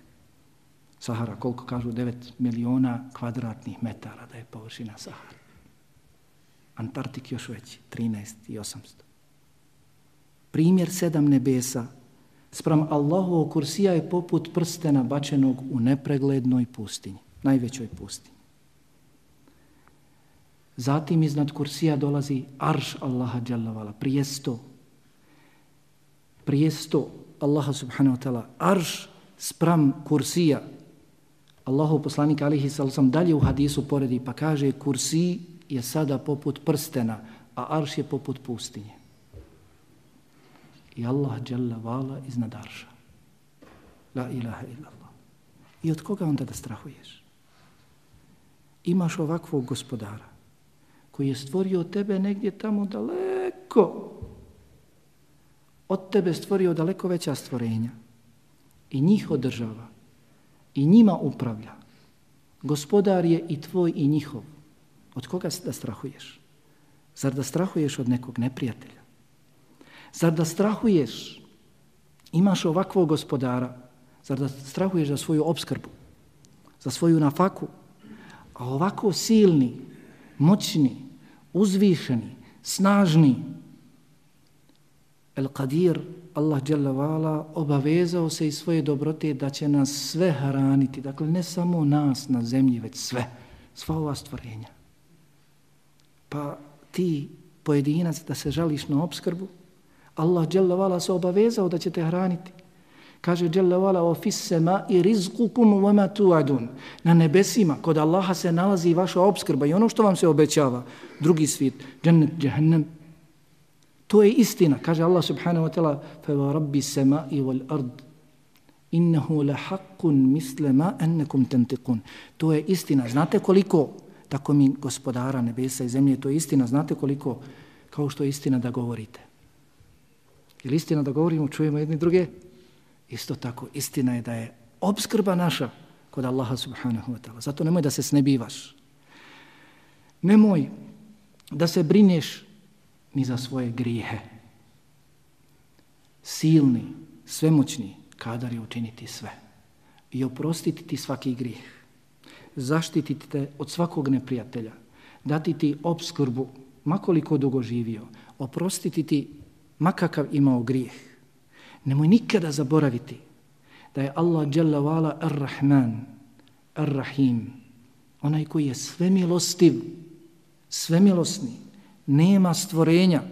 Sahara, koliko kažu, 9 miliona kvadratnih metara da je površina Sahara. Antarktik još veći, 13 i 800. Primjer sedam nebesa sprem Allahovog kursija je poput prstena bačenog u nepreglednoj pustinji, najvećoj pustinji. Zatim iznad kursija dolazi arš Allaha dželavala, prijesto prijesto Allaha subhanahu wa ta'ala, arš spram kursija. Allahu poslanik alihi sallam dalje u hadisu poredi pa kaže kursi je sada poput prstena, a arš je poput pustinje. I Allah jalla vala iznad arša. La ilaha illallah. I od koga onda da strahuješ? Imaš ovakvog gospodara koji je stvorio tebe negdje tamo daleko od tebe stvorio daleko veća stvorenja i njih održava i njima upravlja. Gospodar je i tvoj i njihov. Od koga da strahuješ? Zar da strahuješ od nekog neprijatelja? Zar da strahuješ, imaš ovakvog gospodara, zar da strahuješ za svoju obskrbu, za svoju nafaku, a ovako silni, moćni, uzvišeni, snažni, El Qadir, Allah dželavala, obavezao se i svoje dobrote da će nas sve hraniti. Dakle, ne samo nas na zemlji, već sve. Sva ova stvorenja. Pa ti pojedinac da se žališ na obskrbu, Allah dželavala se obavezao da će te hraniti. Kaže dželavala o fissema i rizkukum vama tuadun. Na nebesima, kod Allaha se nalazi vaša obskrba i ono što vam se obećava. Drugi svijet, džennet, džahnem, To je istina, kaže Allah subhanahu wa ta'ala, fa wa rabbi sama'i wal ard, innahu la haqqun misle ma ennekum tentikun. To je istina. Znate koliko, tako mi gospodara nebesa i zemlje, to je istina. Znate koliko, kao što je istina da govorite. Ili istina da govorimo, čujemo jedni druge? Isto tako, istina je da je obskrba naša kod Allaha subhanahu wa ta'ala. Zato nemoj da se snebivaš. Nemoj da se brineš ni za svoje grijehe. Silni, svemoćni kadar je učiniti sve i oprostiti ti svaki grijeh, zaštititi te od svakog neprijatelja, dati ti obskrbu, makoliko dugo živio, oprostiti ti makakav imao grijeh. Nemoj nikada zaboraviti da je Allah Jalla Vala Ar-Rahman, Ar-Rahim, onaj koji je svemilostiv, svemilosni, nema stvorenja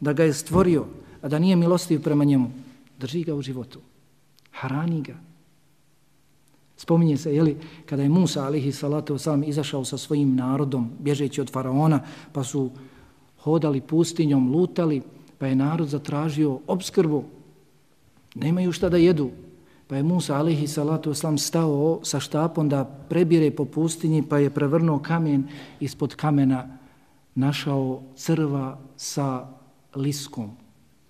da ga je stvorio, a da nije milostiv prema njemu. Drži ga u životu. Harani ga. Spominje se, jeli, kada je Musa, alihi salatu wasalam, izašao sa svojim narodom, bježeći od faraona, pa su hodali pustinjom, lutali, pa je narod zatražio obskrbu. Nemaju šta da jedu. Pa je Musa, alihi salatu wasalam, stao sa štapom da prebire po pustinji, pa je prevrnuo kamen ispod kamena našao crva sa liskom,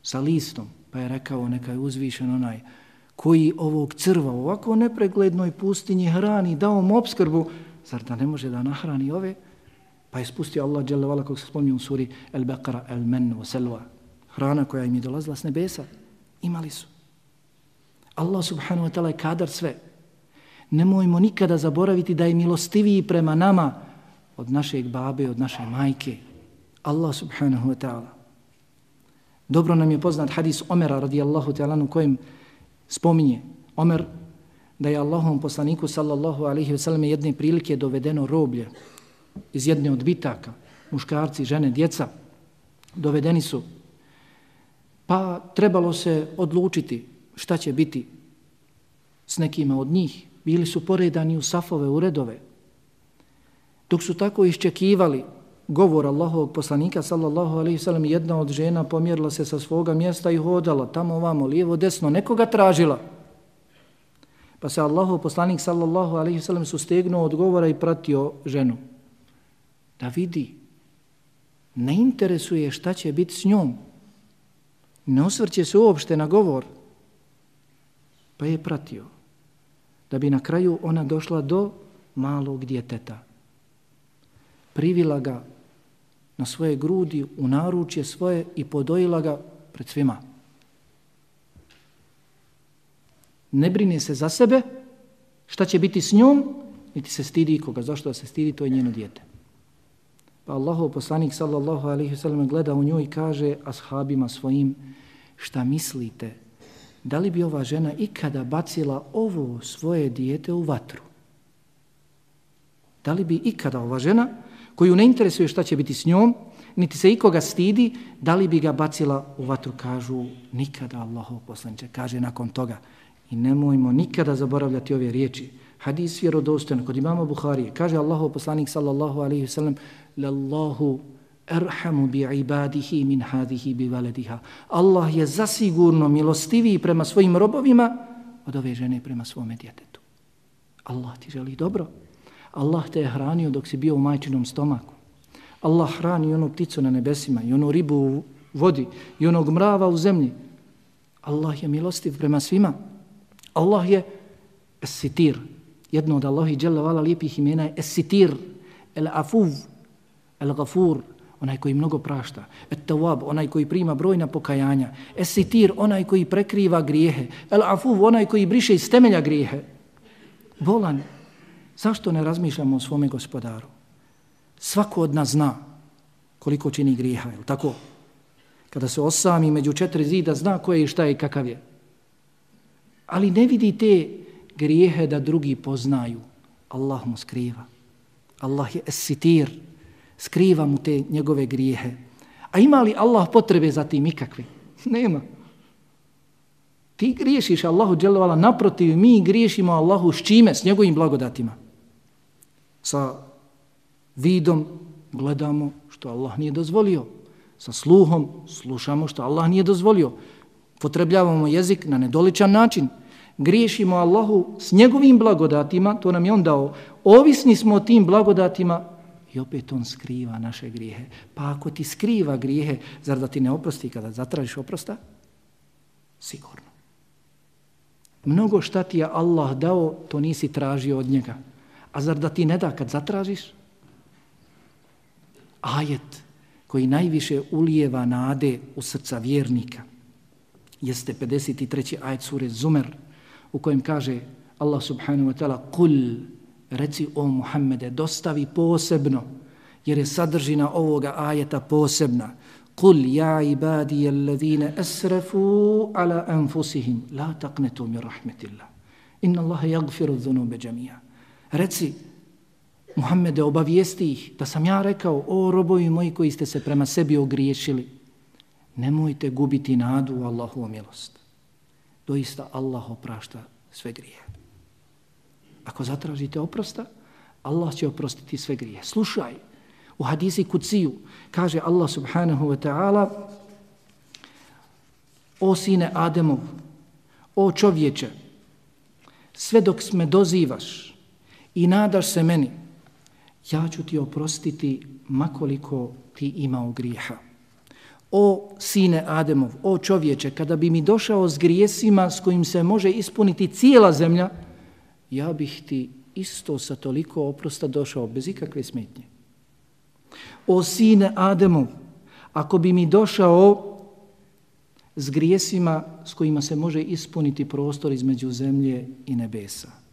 sa listom, pa je rekao neka je uzvišen onaj koji ovog crva u ovako nepreglednoj pustinji hrani, dao mu obskrbu, zar da ne može da nahrani ove? Pa je spustio Allah dželevala kako se spomnio u suri El Beqara, El Men, Selva. Hrana koja im je dolazila s nebesa. Imali su. Allah subhanahu wa ta'ala je kadar sve. Nemojmo nikada zaboraviti da je milostiviji prema nama, od našeg babe, od naše majke. Allah subhanahu wa ta'ala. Dobro nam je poznat hadis Omera radijallahu ta'ala u kojem spominje Omer da je Allahom poslaniku sallallahu alaihi wa selleme jedne prilike dovedeno roblje iz jedne od bitaka, muškarci, žene, djeca, dovedeni su. Pa trebalo se odlučiti šta će biti s nekima od njih. Bili su poredani u safove, u redove, Dok su tako iščekivali govor Allahovog poslanika sallallahu alaihi sallam, jedna od žena pomjerila se sa svoga mjesta i hodala tamo ovamo, lijevo, desno, nekoga tražila. Pa se Allahov poslanik sallallahu alaihi sallam sustegnuo od govora i pratio ženu. Da vidi, ne interesuje šta će biti s njom. Ne osvrće se uopšte na govor. Pa je pratio. Da bi na kraju ona došla do malog djeteta privila ga na svoje grudi, u naručje svoje i podojila ga pred svima. Ne brine se za sebe, šta će biti s njom, niti se stidi koga. Zašto da se stidi, to je njeno dijete. Pa Allahov poslanik sallallahu alaihi sallam gleda u njoj i kaže ashabima svojim šta mislite, da li bi ova žena ikada bacila ovo svoje dijete u vatru? Da li bi ikada ova žena koju ne interesuje šta će biti s njom, niti se ikoga stidi, da li bi ga bacila u vatru, kažu nikada Allahov poslanče, kaže nakon toga. I nemojmo nikada zaboravljati ove riječi. Hadis vjerodostojan kod imama Buharije, kaže Allahov poslanik sallallahu alaihi sallam, lallahu erhamu bi ibadihi min hadihi bi valediha. Allah je zasigurno milostiviji prema svojim robovima od ove žene prema svome djetetu. Allah ti želi dobro. Allah te je hranio dok si bio u majčinom stomaku. Allah hrani onu pticu na nebesima i onu ribu u vodi i onog mrava u zemlji. Allah je milostiv prema svima. Allah je esitir. Jedno od Allahi dželle vala lijepih imena je esitir. El afuv. El Gafur, onaj koji mnogo prašta. Et Tawab, onaj koji prima brojna pokajanja. Es Sitir, onaj koji prekriva grijehe. El Afuv, onaj koji briše iz temelja grijehe. Bolan, zašto ne razmišljamo o svome gospodaru? Svako od nas zna koliko čini grijeha, je tako? Kada se osami među četiri zida, zna ko je i šta je i kakav je. Ali ne vidi te grijehe da drugi poznaju. Allah mu skriva. Allah je esitir, skriva mu te njegove grijehe. A ima li Allah potrebe za tim ikakve? Nema. Ti griješiš Allahu dželovala, naprotiv, mi griješimo Allahu s čime? S njegovim blagodatima. Sa vidom gledamo što Allah nije dozvolio. Sa sluhom slušamo što Allah nije dozvolio. Potrebljavamo jezik na nedoličan način. Griješimo Allahu s njegovim blagodatima, to nam je on dao. Ovisni smo o tim blagodatima i opet on skriva naše grijehe. Pa ako ti skriva grijehe, zar da ti ne oprosti kada zatražiš oprosta? Sigurno. Mnogo šta ti je Allah dao, to nisi tražio od njega. A zar da ti ne da kad zatražiš? Ajet koji najviše ulijeva nade u srca vjernika jeste 53. ajet sure Zumer u kojem kaže Allah subhanahu wa ta'ala kul reci o Muhammede dostavi posebno jer je sadržina ovoga ajeta posebna kul ja ibadi alladhina asrafu ala anfusihim la taqnetu min rahmetillah inna Allahe jagfiru dhunube džamija reci Muhammede obavijesti ih da sam ja rekao o robovi moji koji ste se prema sebi ogriješili nemojte gubiti nadu u Allahovu milost doista Allah oprašta sve grije. Ako zatražite oprosta, Allah će oprostiti sve grije. Slušaj, u hadisi kuciju kaže Allah subhanahu wa ta'ala O sine Ademov, o čovječe, sve dok me dozivaš i nadaš se meni, ja ću ti oprostiti makoliko ti imao grijeha. O sine Ademov, o čovječe, kada bi mi došao s grijesima s kojim se može ispuniti cijela zemlja, ja bih ti isto sa toliko oprosta došao bez ikakve smetnje. O sine Ademov, ako bi mi došao s grijesima s kojima se može ispuniti prostor između zemlje i nebesa,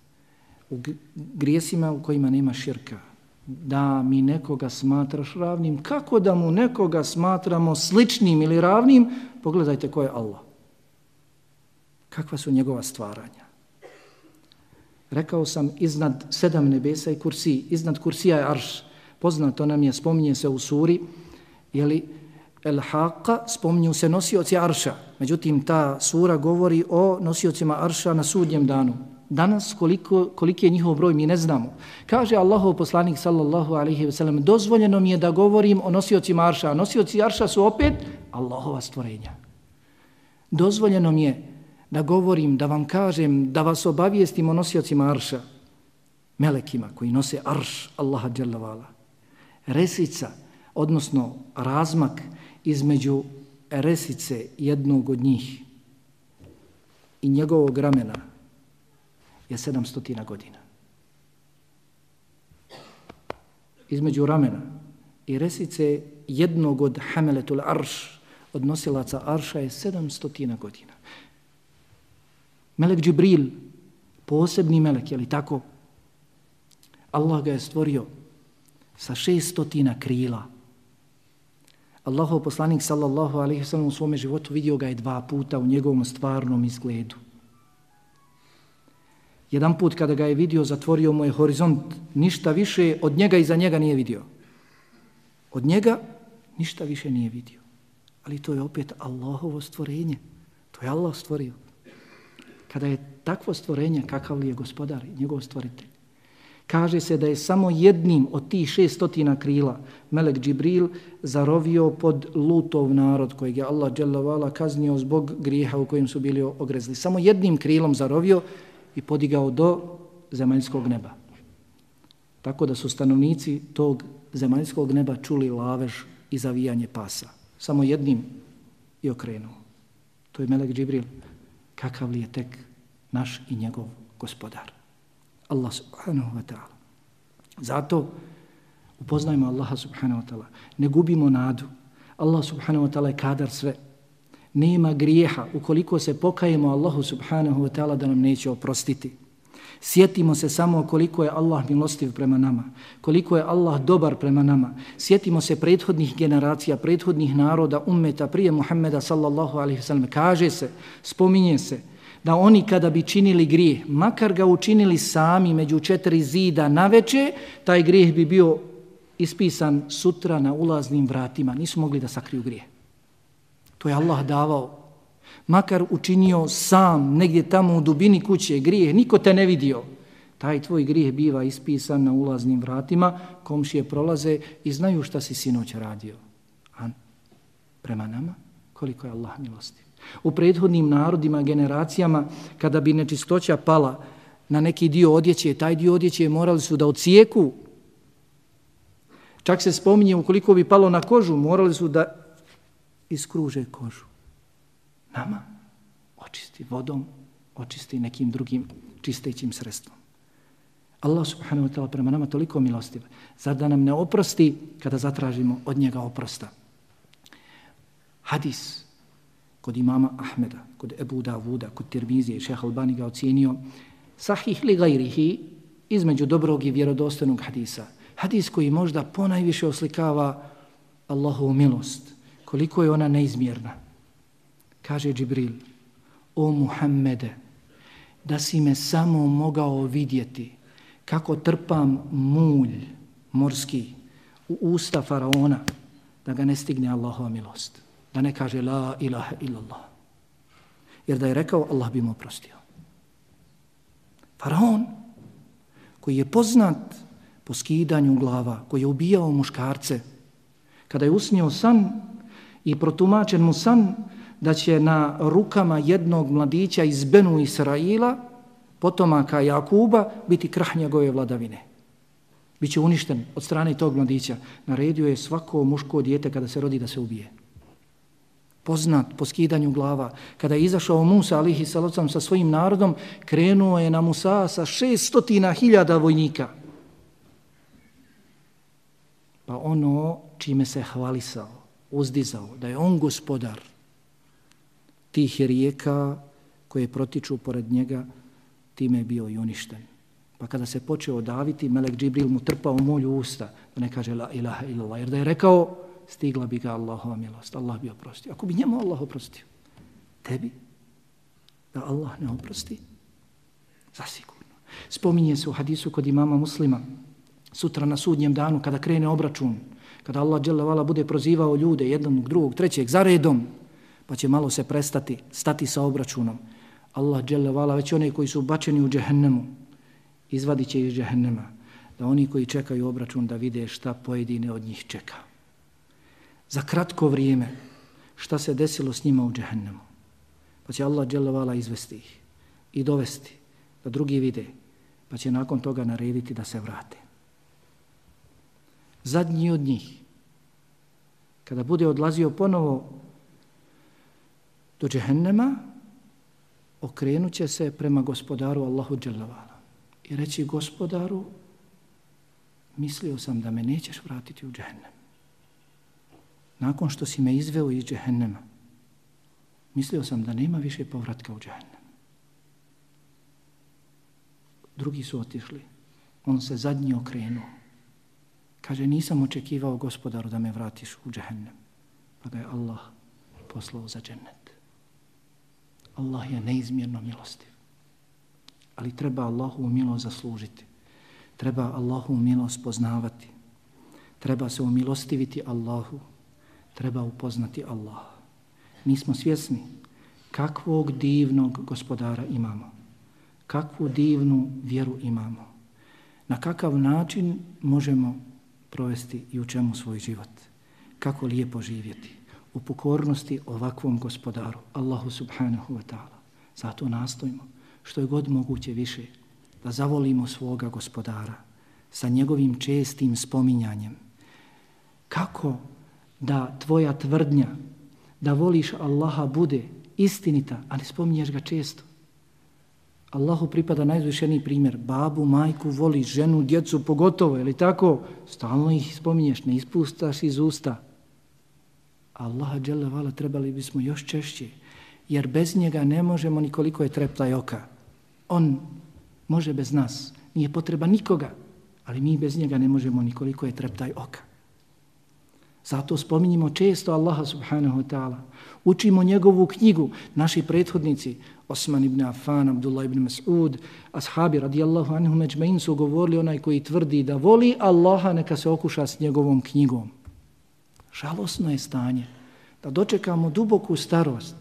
u grijesima u kojima nema širka, da mi nekoga smatraš ravnim, kako da mu nekoga smatramo sličnim ili ravnim, pogledajte ko je Allah. Kakva su njegova stvaranja. Rekao sam iznad sedam nebesa i kursi, iznad kursija je arš. Poznato nam je, spominje se u suri, jeli El Haqa, spominju se nosioci arša. Međutim, ta sura govori o nosiocima arša na sudnjem danu. Danas koliko, koliki je njihov broj mi ne znamo. Kaže Allahov poslanik sallallahu alaihi ve sellem, dozvoljeno mi je da govorim o nosiocima arša. A nosioci arša su opet Allahova stvorenja. Dozvoljeno mi je da govorim, da vam kažem, da vas obavijestim o nosiocima arša. Melekima koji nose arš Allaha dželavala. Resica, odnosno razmak između resice jednog od njih i njegovog ramena, je 700 godina. Između ramena i resice jednog od hameletul arš, od nosilaca arša je 700 godina. Melek Džibril, posebni melek, je li tako? Allah ga je stvorio sa 600 krila. Allahov poslanik sallallahu alaihi sallam u svome životu vidio ga je dva puta u njegovom stvarnom izgledu. Jedan put kada ga je vidio, zatvorio mu je horizont, ništa više od njega i za njega nije vidio. Od njega ništa više nije vidio. Ali to je opet Allahovo stvorenje. To je Allah stvorio. Kada je takvo stvorenje, kakav li je gospodar, njegov stvoritelj, kaže se da je samo jednim od tih šestotina krila Melek Džibril zarovio pod lutov narod kojeg je Allah kaznio zbog grijeha u kojim su bili ogrezli. Samo jednim krilom zarovio i podigao do zemaljskog neba. Tako da su stanovnici tog zemaljskog neba čuli lavež i zavijanje pasa. Samo jednim i okrenuo. To je Melek Džibril. Kakav li je tek naš i njegov gospodar? Allah subhanahu wa ta'ala. Zato Upoznajmo Allaha subhanahu wa ta'ala. Ne gubimo nadu. Allah subhanahu wa ta'ala je kadar sve. Nema grijeha ukoliko se pokajemo Allahu subhanahu wa ta'ala da nam neće oprostiti. Sjetimo se samo koliko je Allah milostiv prema nama, koliko je Allah dobar prema nama. Sjetimo se prethodnih generacija, prethodnih naroda, ummeta prije Muhammeda sallallahu alaihi sallam. Kaže se, spominje se, da oni kada bi činili grijeh, makar ga učinili sami među četiri zida na veče, taj grijeh bi bio ispisan sutra na ulaznim vratima. Nisu mogli da sakriju grijeh. To je Allah davao makar učinio sam negdje tamo u dubini kuće grijeh, niko te ne vidio, taj tvoj grijeh biva ispisan na ulaznim vratima, komšije prolaze i znaju šta si sinoć radio. A prema nama, koliko je Allah milosti. U prethodnim narodima, generacijama, kada bi nečistoća pala na neki dio odjeće, taj dio odjeće morali su da ocijeku. Čak se spominje, ukoliko bi palo na kožu, morali su da iskruže kožu nama očisti vodom, očisti nekim drugim čistećim sredstvom. Allah subhanahu wa ta'ala prema nama toliko milostiv, zar da nam ne oprosti kada zatražimo od njega oprosta. Hadis kod imama Ahmeda, kod Ebu Davuda, kod Tirmizije, šeha Albani ga ocijenio, sahih li gajrihi, između dobrog i vjerodostanog hadisa. Hadis koji možda ponajviše oslikava Allahovu milost, koliko je ona neizmjerna. Kaže Džibril, o Muhammede, da si me samo mogao vidjeti kako trpam mulj morski u usta faraona, da ga ne stigne Allahova milost. Da ne kaže la ilaha illallah. Jer da je rekao, Allah bi mu oprostio. Faraon, koji je poznat po skidanju glava, koji je ubijao muškarce, kada je usnio san i protumačen mu san, da će na rukama jednog mladića iz Benu Israila, potomaka Jakuba, biti krah njegove vladavine. Biće uništen od strane tog mladića. Naredio je svako muško dijete kada se rodi da se ubije. Poznat po skidanju glava. Kada je izašao Musa, alihi salocam, sa svojim narodom, krenuo je na Musa sa šestotina hiljada vojnika. Pa ono čime se hvalisao, uzdizao, da je on gospodar, tih rijeka koje protiču pored njega, time je bio i uništen. Pa kada se počeo daviti, Melek Džibril mu trpao molju usta, da ne kaže la ilaha illallah, jer da je rekao, stigla bi ga Allahova milost, Allah bi oprostio. Ako bi njemu Allah oprostio, tebi, da Allah ne oprosti, zasigurno. Spominje se u hadisu kod imama muslima, sutra na sudnjem danu, kada krene obračun, kada Allah dželle bude prozivao ljude, jednog, drugog, trećeg, za redom, pa će malo se prestati, stati sa obračunom. Allah dželle vala već one koji su bačeni u džehennemu, izvadiće iz džehennema, da oni koji čekaju obračun da vide šta pojedine od njih čeka. Za kratko vrijeme šta se desilo s njima u džehennemu, pa će Allah dželle vala izvesti ih i dovesti da drugi vide, pa će nakon toga narediti da se vrate. Zadnji od njih, kada bude odlazio ponovo do džehennema, okrenut će se prema gospodaru Allahu Đelevala i reći gospodaru, mislio sam da me nećeš vratiti u džehennem. Nakon što si me izveo iz džehennema, mislio sam da nema više povratka u džehennem. Drugi su otišli. On se zadnji okrenuo. Kaže, nisam očekivao gospodaru da me vratiš u džehennem. Pa ga je Allah poslao za džennet. Allah je neizmjerno milostiv. Ali treba Allahu milost zaslužiti. Treba Allahu milost poznavati. Treba se umilostiviti Allahu. Treba upoznati Allah. Mi smo svjesni kakvog divnog gospodara imamo. Kakvu divnu vjeru imamo. Na kakav način možemo provesti i u čemu svoj život. Kako lijepo živjeti u pokornosti ovakvom gospodaru, Allahu subhanahu wa ta'ala. Zato nastojimo što je god moguće više da zavolimo svoga gospodara sa njegovim čestim spominjanjem. Kako da tvoja tvrdnja da voliš Allaha bude istinita, a ne spominješ ga često? Allahu pripada najzvišeniji primjer. Babu, majku, voli, ženu, djecu, pogotovo, je li tako? Stalno ih spominješ, ne ispustaš iz usta. Allaha dželle vala trebali bismo još češće, jer bez njega ne možemo nikoliko je treptaj oka. On može bez nas, nije potreba nikoga, ali mi bez njega ne možemo nikoliko je treptaj oka. Zato spominjimo često Allaha subhanahu wa ta'ala. Učimo njegovu knjigu, naši prethodnici, Osman ibn Affan, Abdullah ibn Mas'ud, ashabi radijallahu anhu međmein su govorili onaj koji tvrdi da voli Allaha neka se okuša s njegovom knjigom. Žalosno je stanje da dočekamo duboku starost,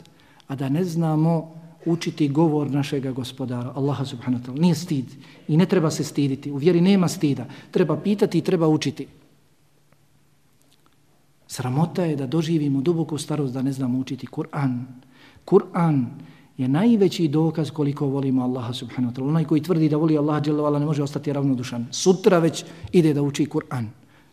a da ne znamo učiti govor našega gospodara, Allaha subhanahu wa ta'ala. Nije stid i ne treba se stiditi. U vjeri nema stida. Treba pitati i treba učiti. Sramota je da doživimo duboku starost da ne znamo učiti Kur'an. Kur'an je najveći dokaz koliko volimo Allaha subhanahu wa ta'ala. Onaj koji tvrdi da voli Allaha dželle ne može ostati ravnodušan. Sutra već ide da uči Kur'an.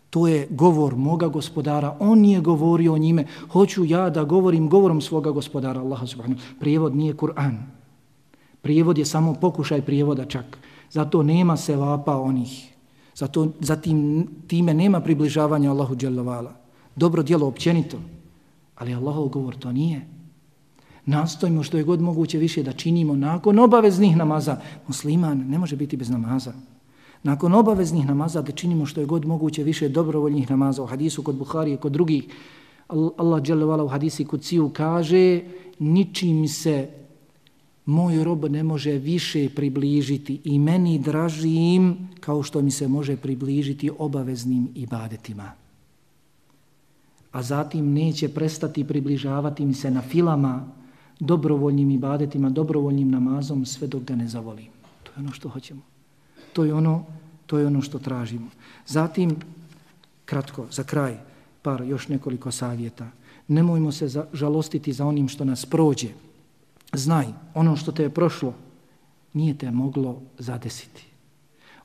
To je govor moga gospodara. On je govorio o njime. Hoću ja da govorim govorom svoga gospodara. Allaha subhanahu. Prijevod nije Kur'an. Prijevod je samo pokušaj prijevoda čak. Zato nema se vapa onih. Zato, zatim time nema približavanja Allahu dželle Dobro djelo općenito. Ali Allahov govor to nije. Nastojimo što je god moguće više da činimo nakon obaveznih namaza. Musliman ne može biti bez namaza. Nakon obaveznih namaza da činimo što je god moguće više dobrovoljnih namaza u hadisu kod Buhari i kod drugih. Allah dželevala u hadisi kod Ciju kaže ničim se moj rob ne može više približiti i meni dražim kao što mi se može približiti obaveznim ibadetima. A zatim neće prestati približavati mi se na filama, dobrovoljnim ibadetima, dobrovoljnim namazom sve dok ga ne zavolim. To je ono što hoćemo. To je ono, to je ono što tražimo. Zatim, kratko, za kraj, par još nekoliko savjeta. Nemojmo se za, žalostiti za onim što nas prođe. Znaj, ono što te je prošlo, nije te moglo zadesiti.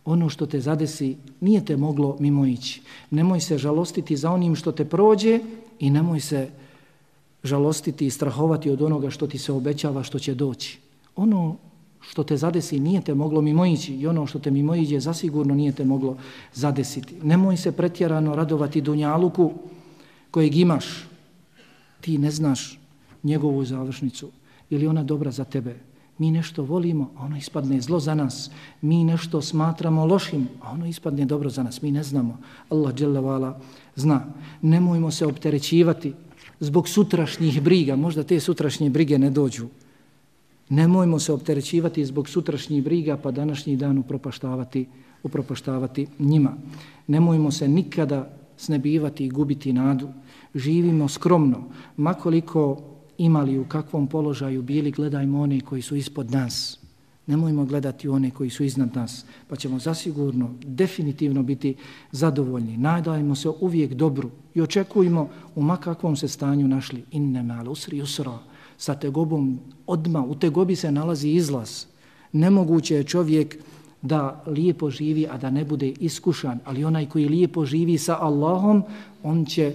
Ono što te zadesi, nije te moglo mimo ići. Nemoj se žalostiti za onim što te prođe i nemoj se žalostiti i strahovati od onoga što ti se obećava što će doći. Ono što te zadesi nije te moglo mimo ići i ono što te mimo iđe zasigurno nije te moglo zadesiti. Nemoj se pretjerano radovati Dunjaluku kojeg imaš. Ti ne znaš njegovu završnicu ili ona dobra za tebe. Mi nešto volimo, a ono ispadne zlo za nas. Mi nešto smatramo lošim, a ono ispadne dobro za nas. Mi ne znamo. Allah dželavala zna. Nemojmo se opterećivati zbog sutrašnjih briga. Možda te sutrašnje brige ne dođu. Nemojmo se opterećivati zbog sutrašnjih briga pa današnji dan upropaštavati, upropaštavati njima. Nemojmo se nikada snebivati i gubiti nadu. Živimo skromno. Makoliko imali u kakvom položaju bili, gledajmo one koji su ispod nas. Nemojmo gledati one koji su iznad nas, pa ćemo zasigurno, definitivno biti zadovoljni. Nadajmo se uvijek dobru i očekujmo u makakvom se stanju našli. Inne mal usri usra sa tegobom odma, u tegobi se nalazi izlaz. Nemoguće je čovjek da lijepo živi, a da ne bude iskušan, ali onaj koji lijepo živi sa Allahom, on će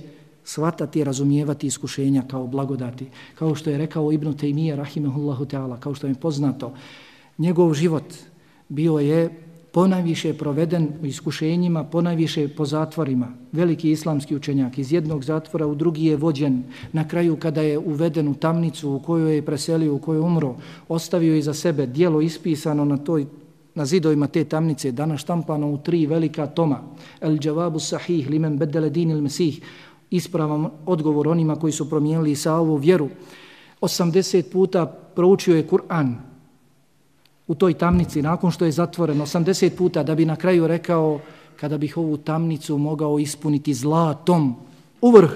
svatati, razumijevati iskušenja kao blagodati. Kao što je rekao Ibn Taymiyyah, rahimahullahu ta'ala, kao što je poznato, njegov život bio je ponajviše proveden u iskušenjima, ponajviše po zatvorima. Veliki islamski učenjak iz jednog zatvora u drugi je vođen. Na kraju kada je uveden u tamnicu u kojoj je preselio, u kojoj je umro, ostavio je za sebe dijelo ispisano na toj na zidovima te tamnice, danas štampano u tri velika toma. El džavabu sahih, limen bedele din il mesih, ispravan odgovor onima koji su promijenili sa ovu vjeru. 80 puta proučio je Kur'an, u toj tamnici nakon što je zatvoren 80 puta da bi na kraju rekao kada bih ovu tamnicu mogao ispuniti zlatom u vrh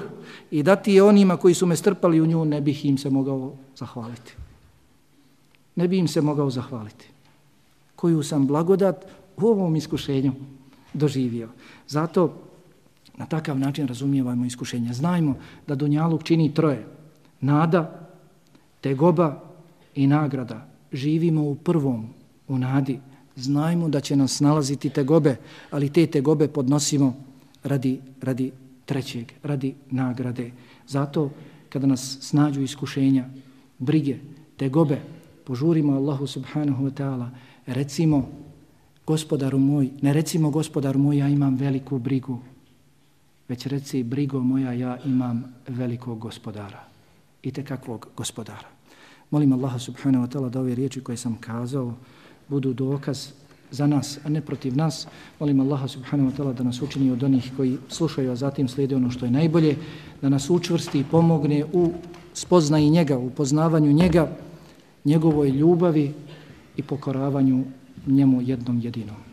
i dati je onima koji su me strpali u nju ne bih im se mogao zahvaliti. Ne bih im se mogao zahvaliti. Koju sam blagodat u ovom iskušenju doživio. Zato na takav način razumijevajmo iskušenja. Znajmo da Dunjaluk čini troje. Nada, tegoba i nagrada živimo u prvom, u nadi, znajmo da će nas nalaziti tegobe, ali te tegobe podnosimo radi, radi trećeg, radi nagrade. Zato kada nas snađu iskušenja, brige, tegobe, požurimo Allahu subhanahu wa ta'ala, recimo, gospodaru moj, ne recimo gospodaru moj, ja imam veliku brigu, već reci, brigo moja, ja imam velikog gospodara. I te kakvog gospodara. Molim Allaha subhanahu wa ta'ala da ove riječi koje sam kazao budu dokaz za nas, a ne protiv nas. Molim Allaha subhanahu wa ta'ala da nas učini od onih koji slušaju, a zatim slijede ono što je najbolje, da nas učvrsti i pomogne u spoznaji njega, u poznavanju njega, njegovoj ljubavi i pokoravanju njemu jednom jedinom.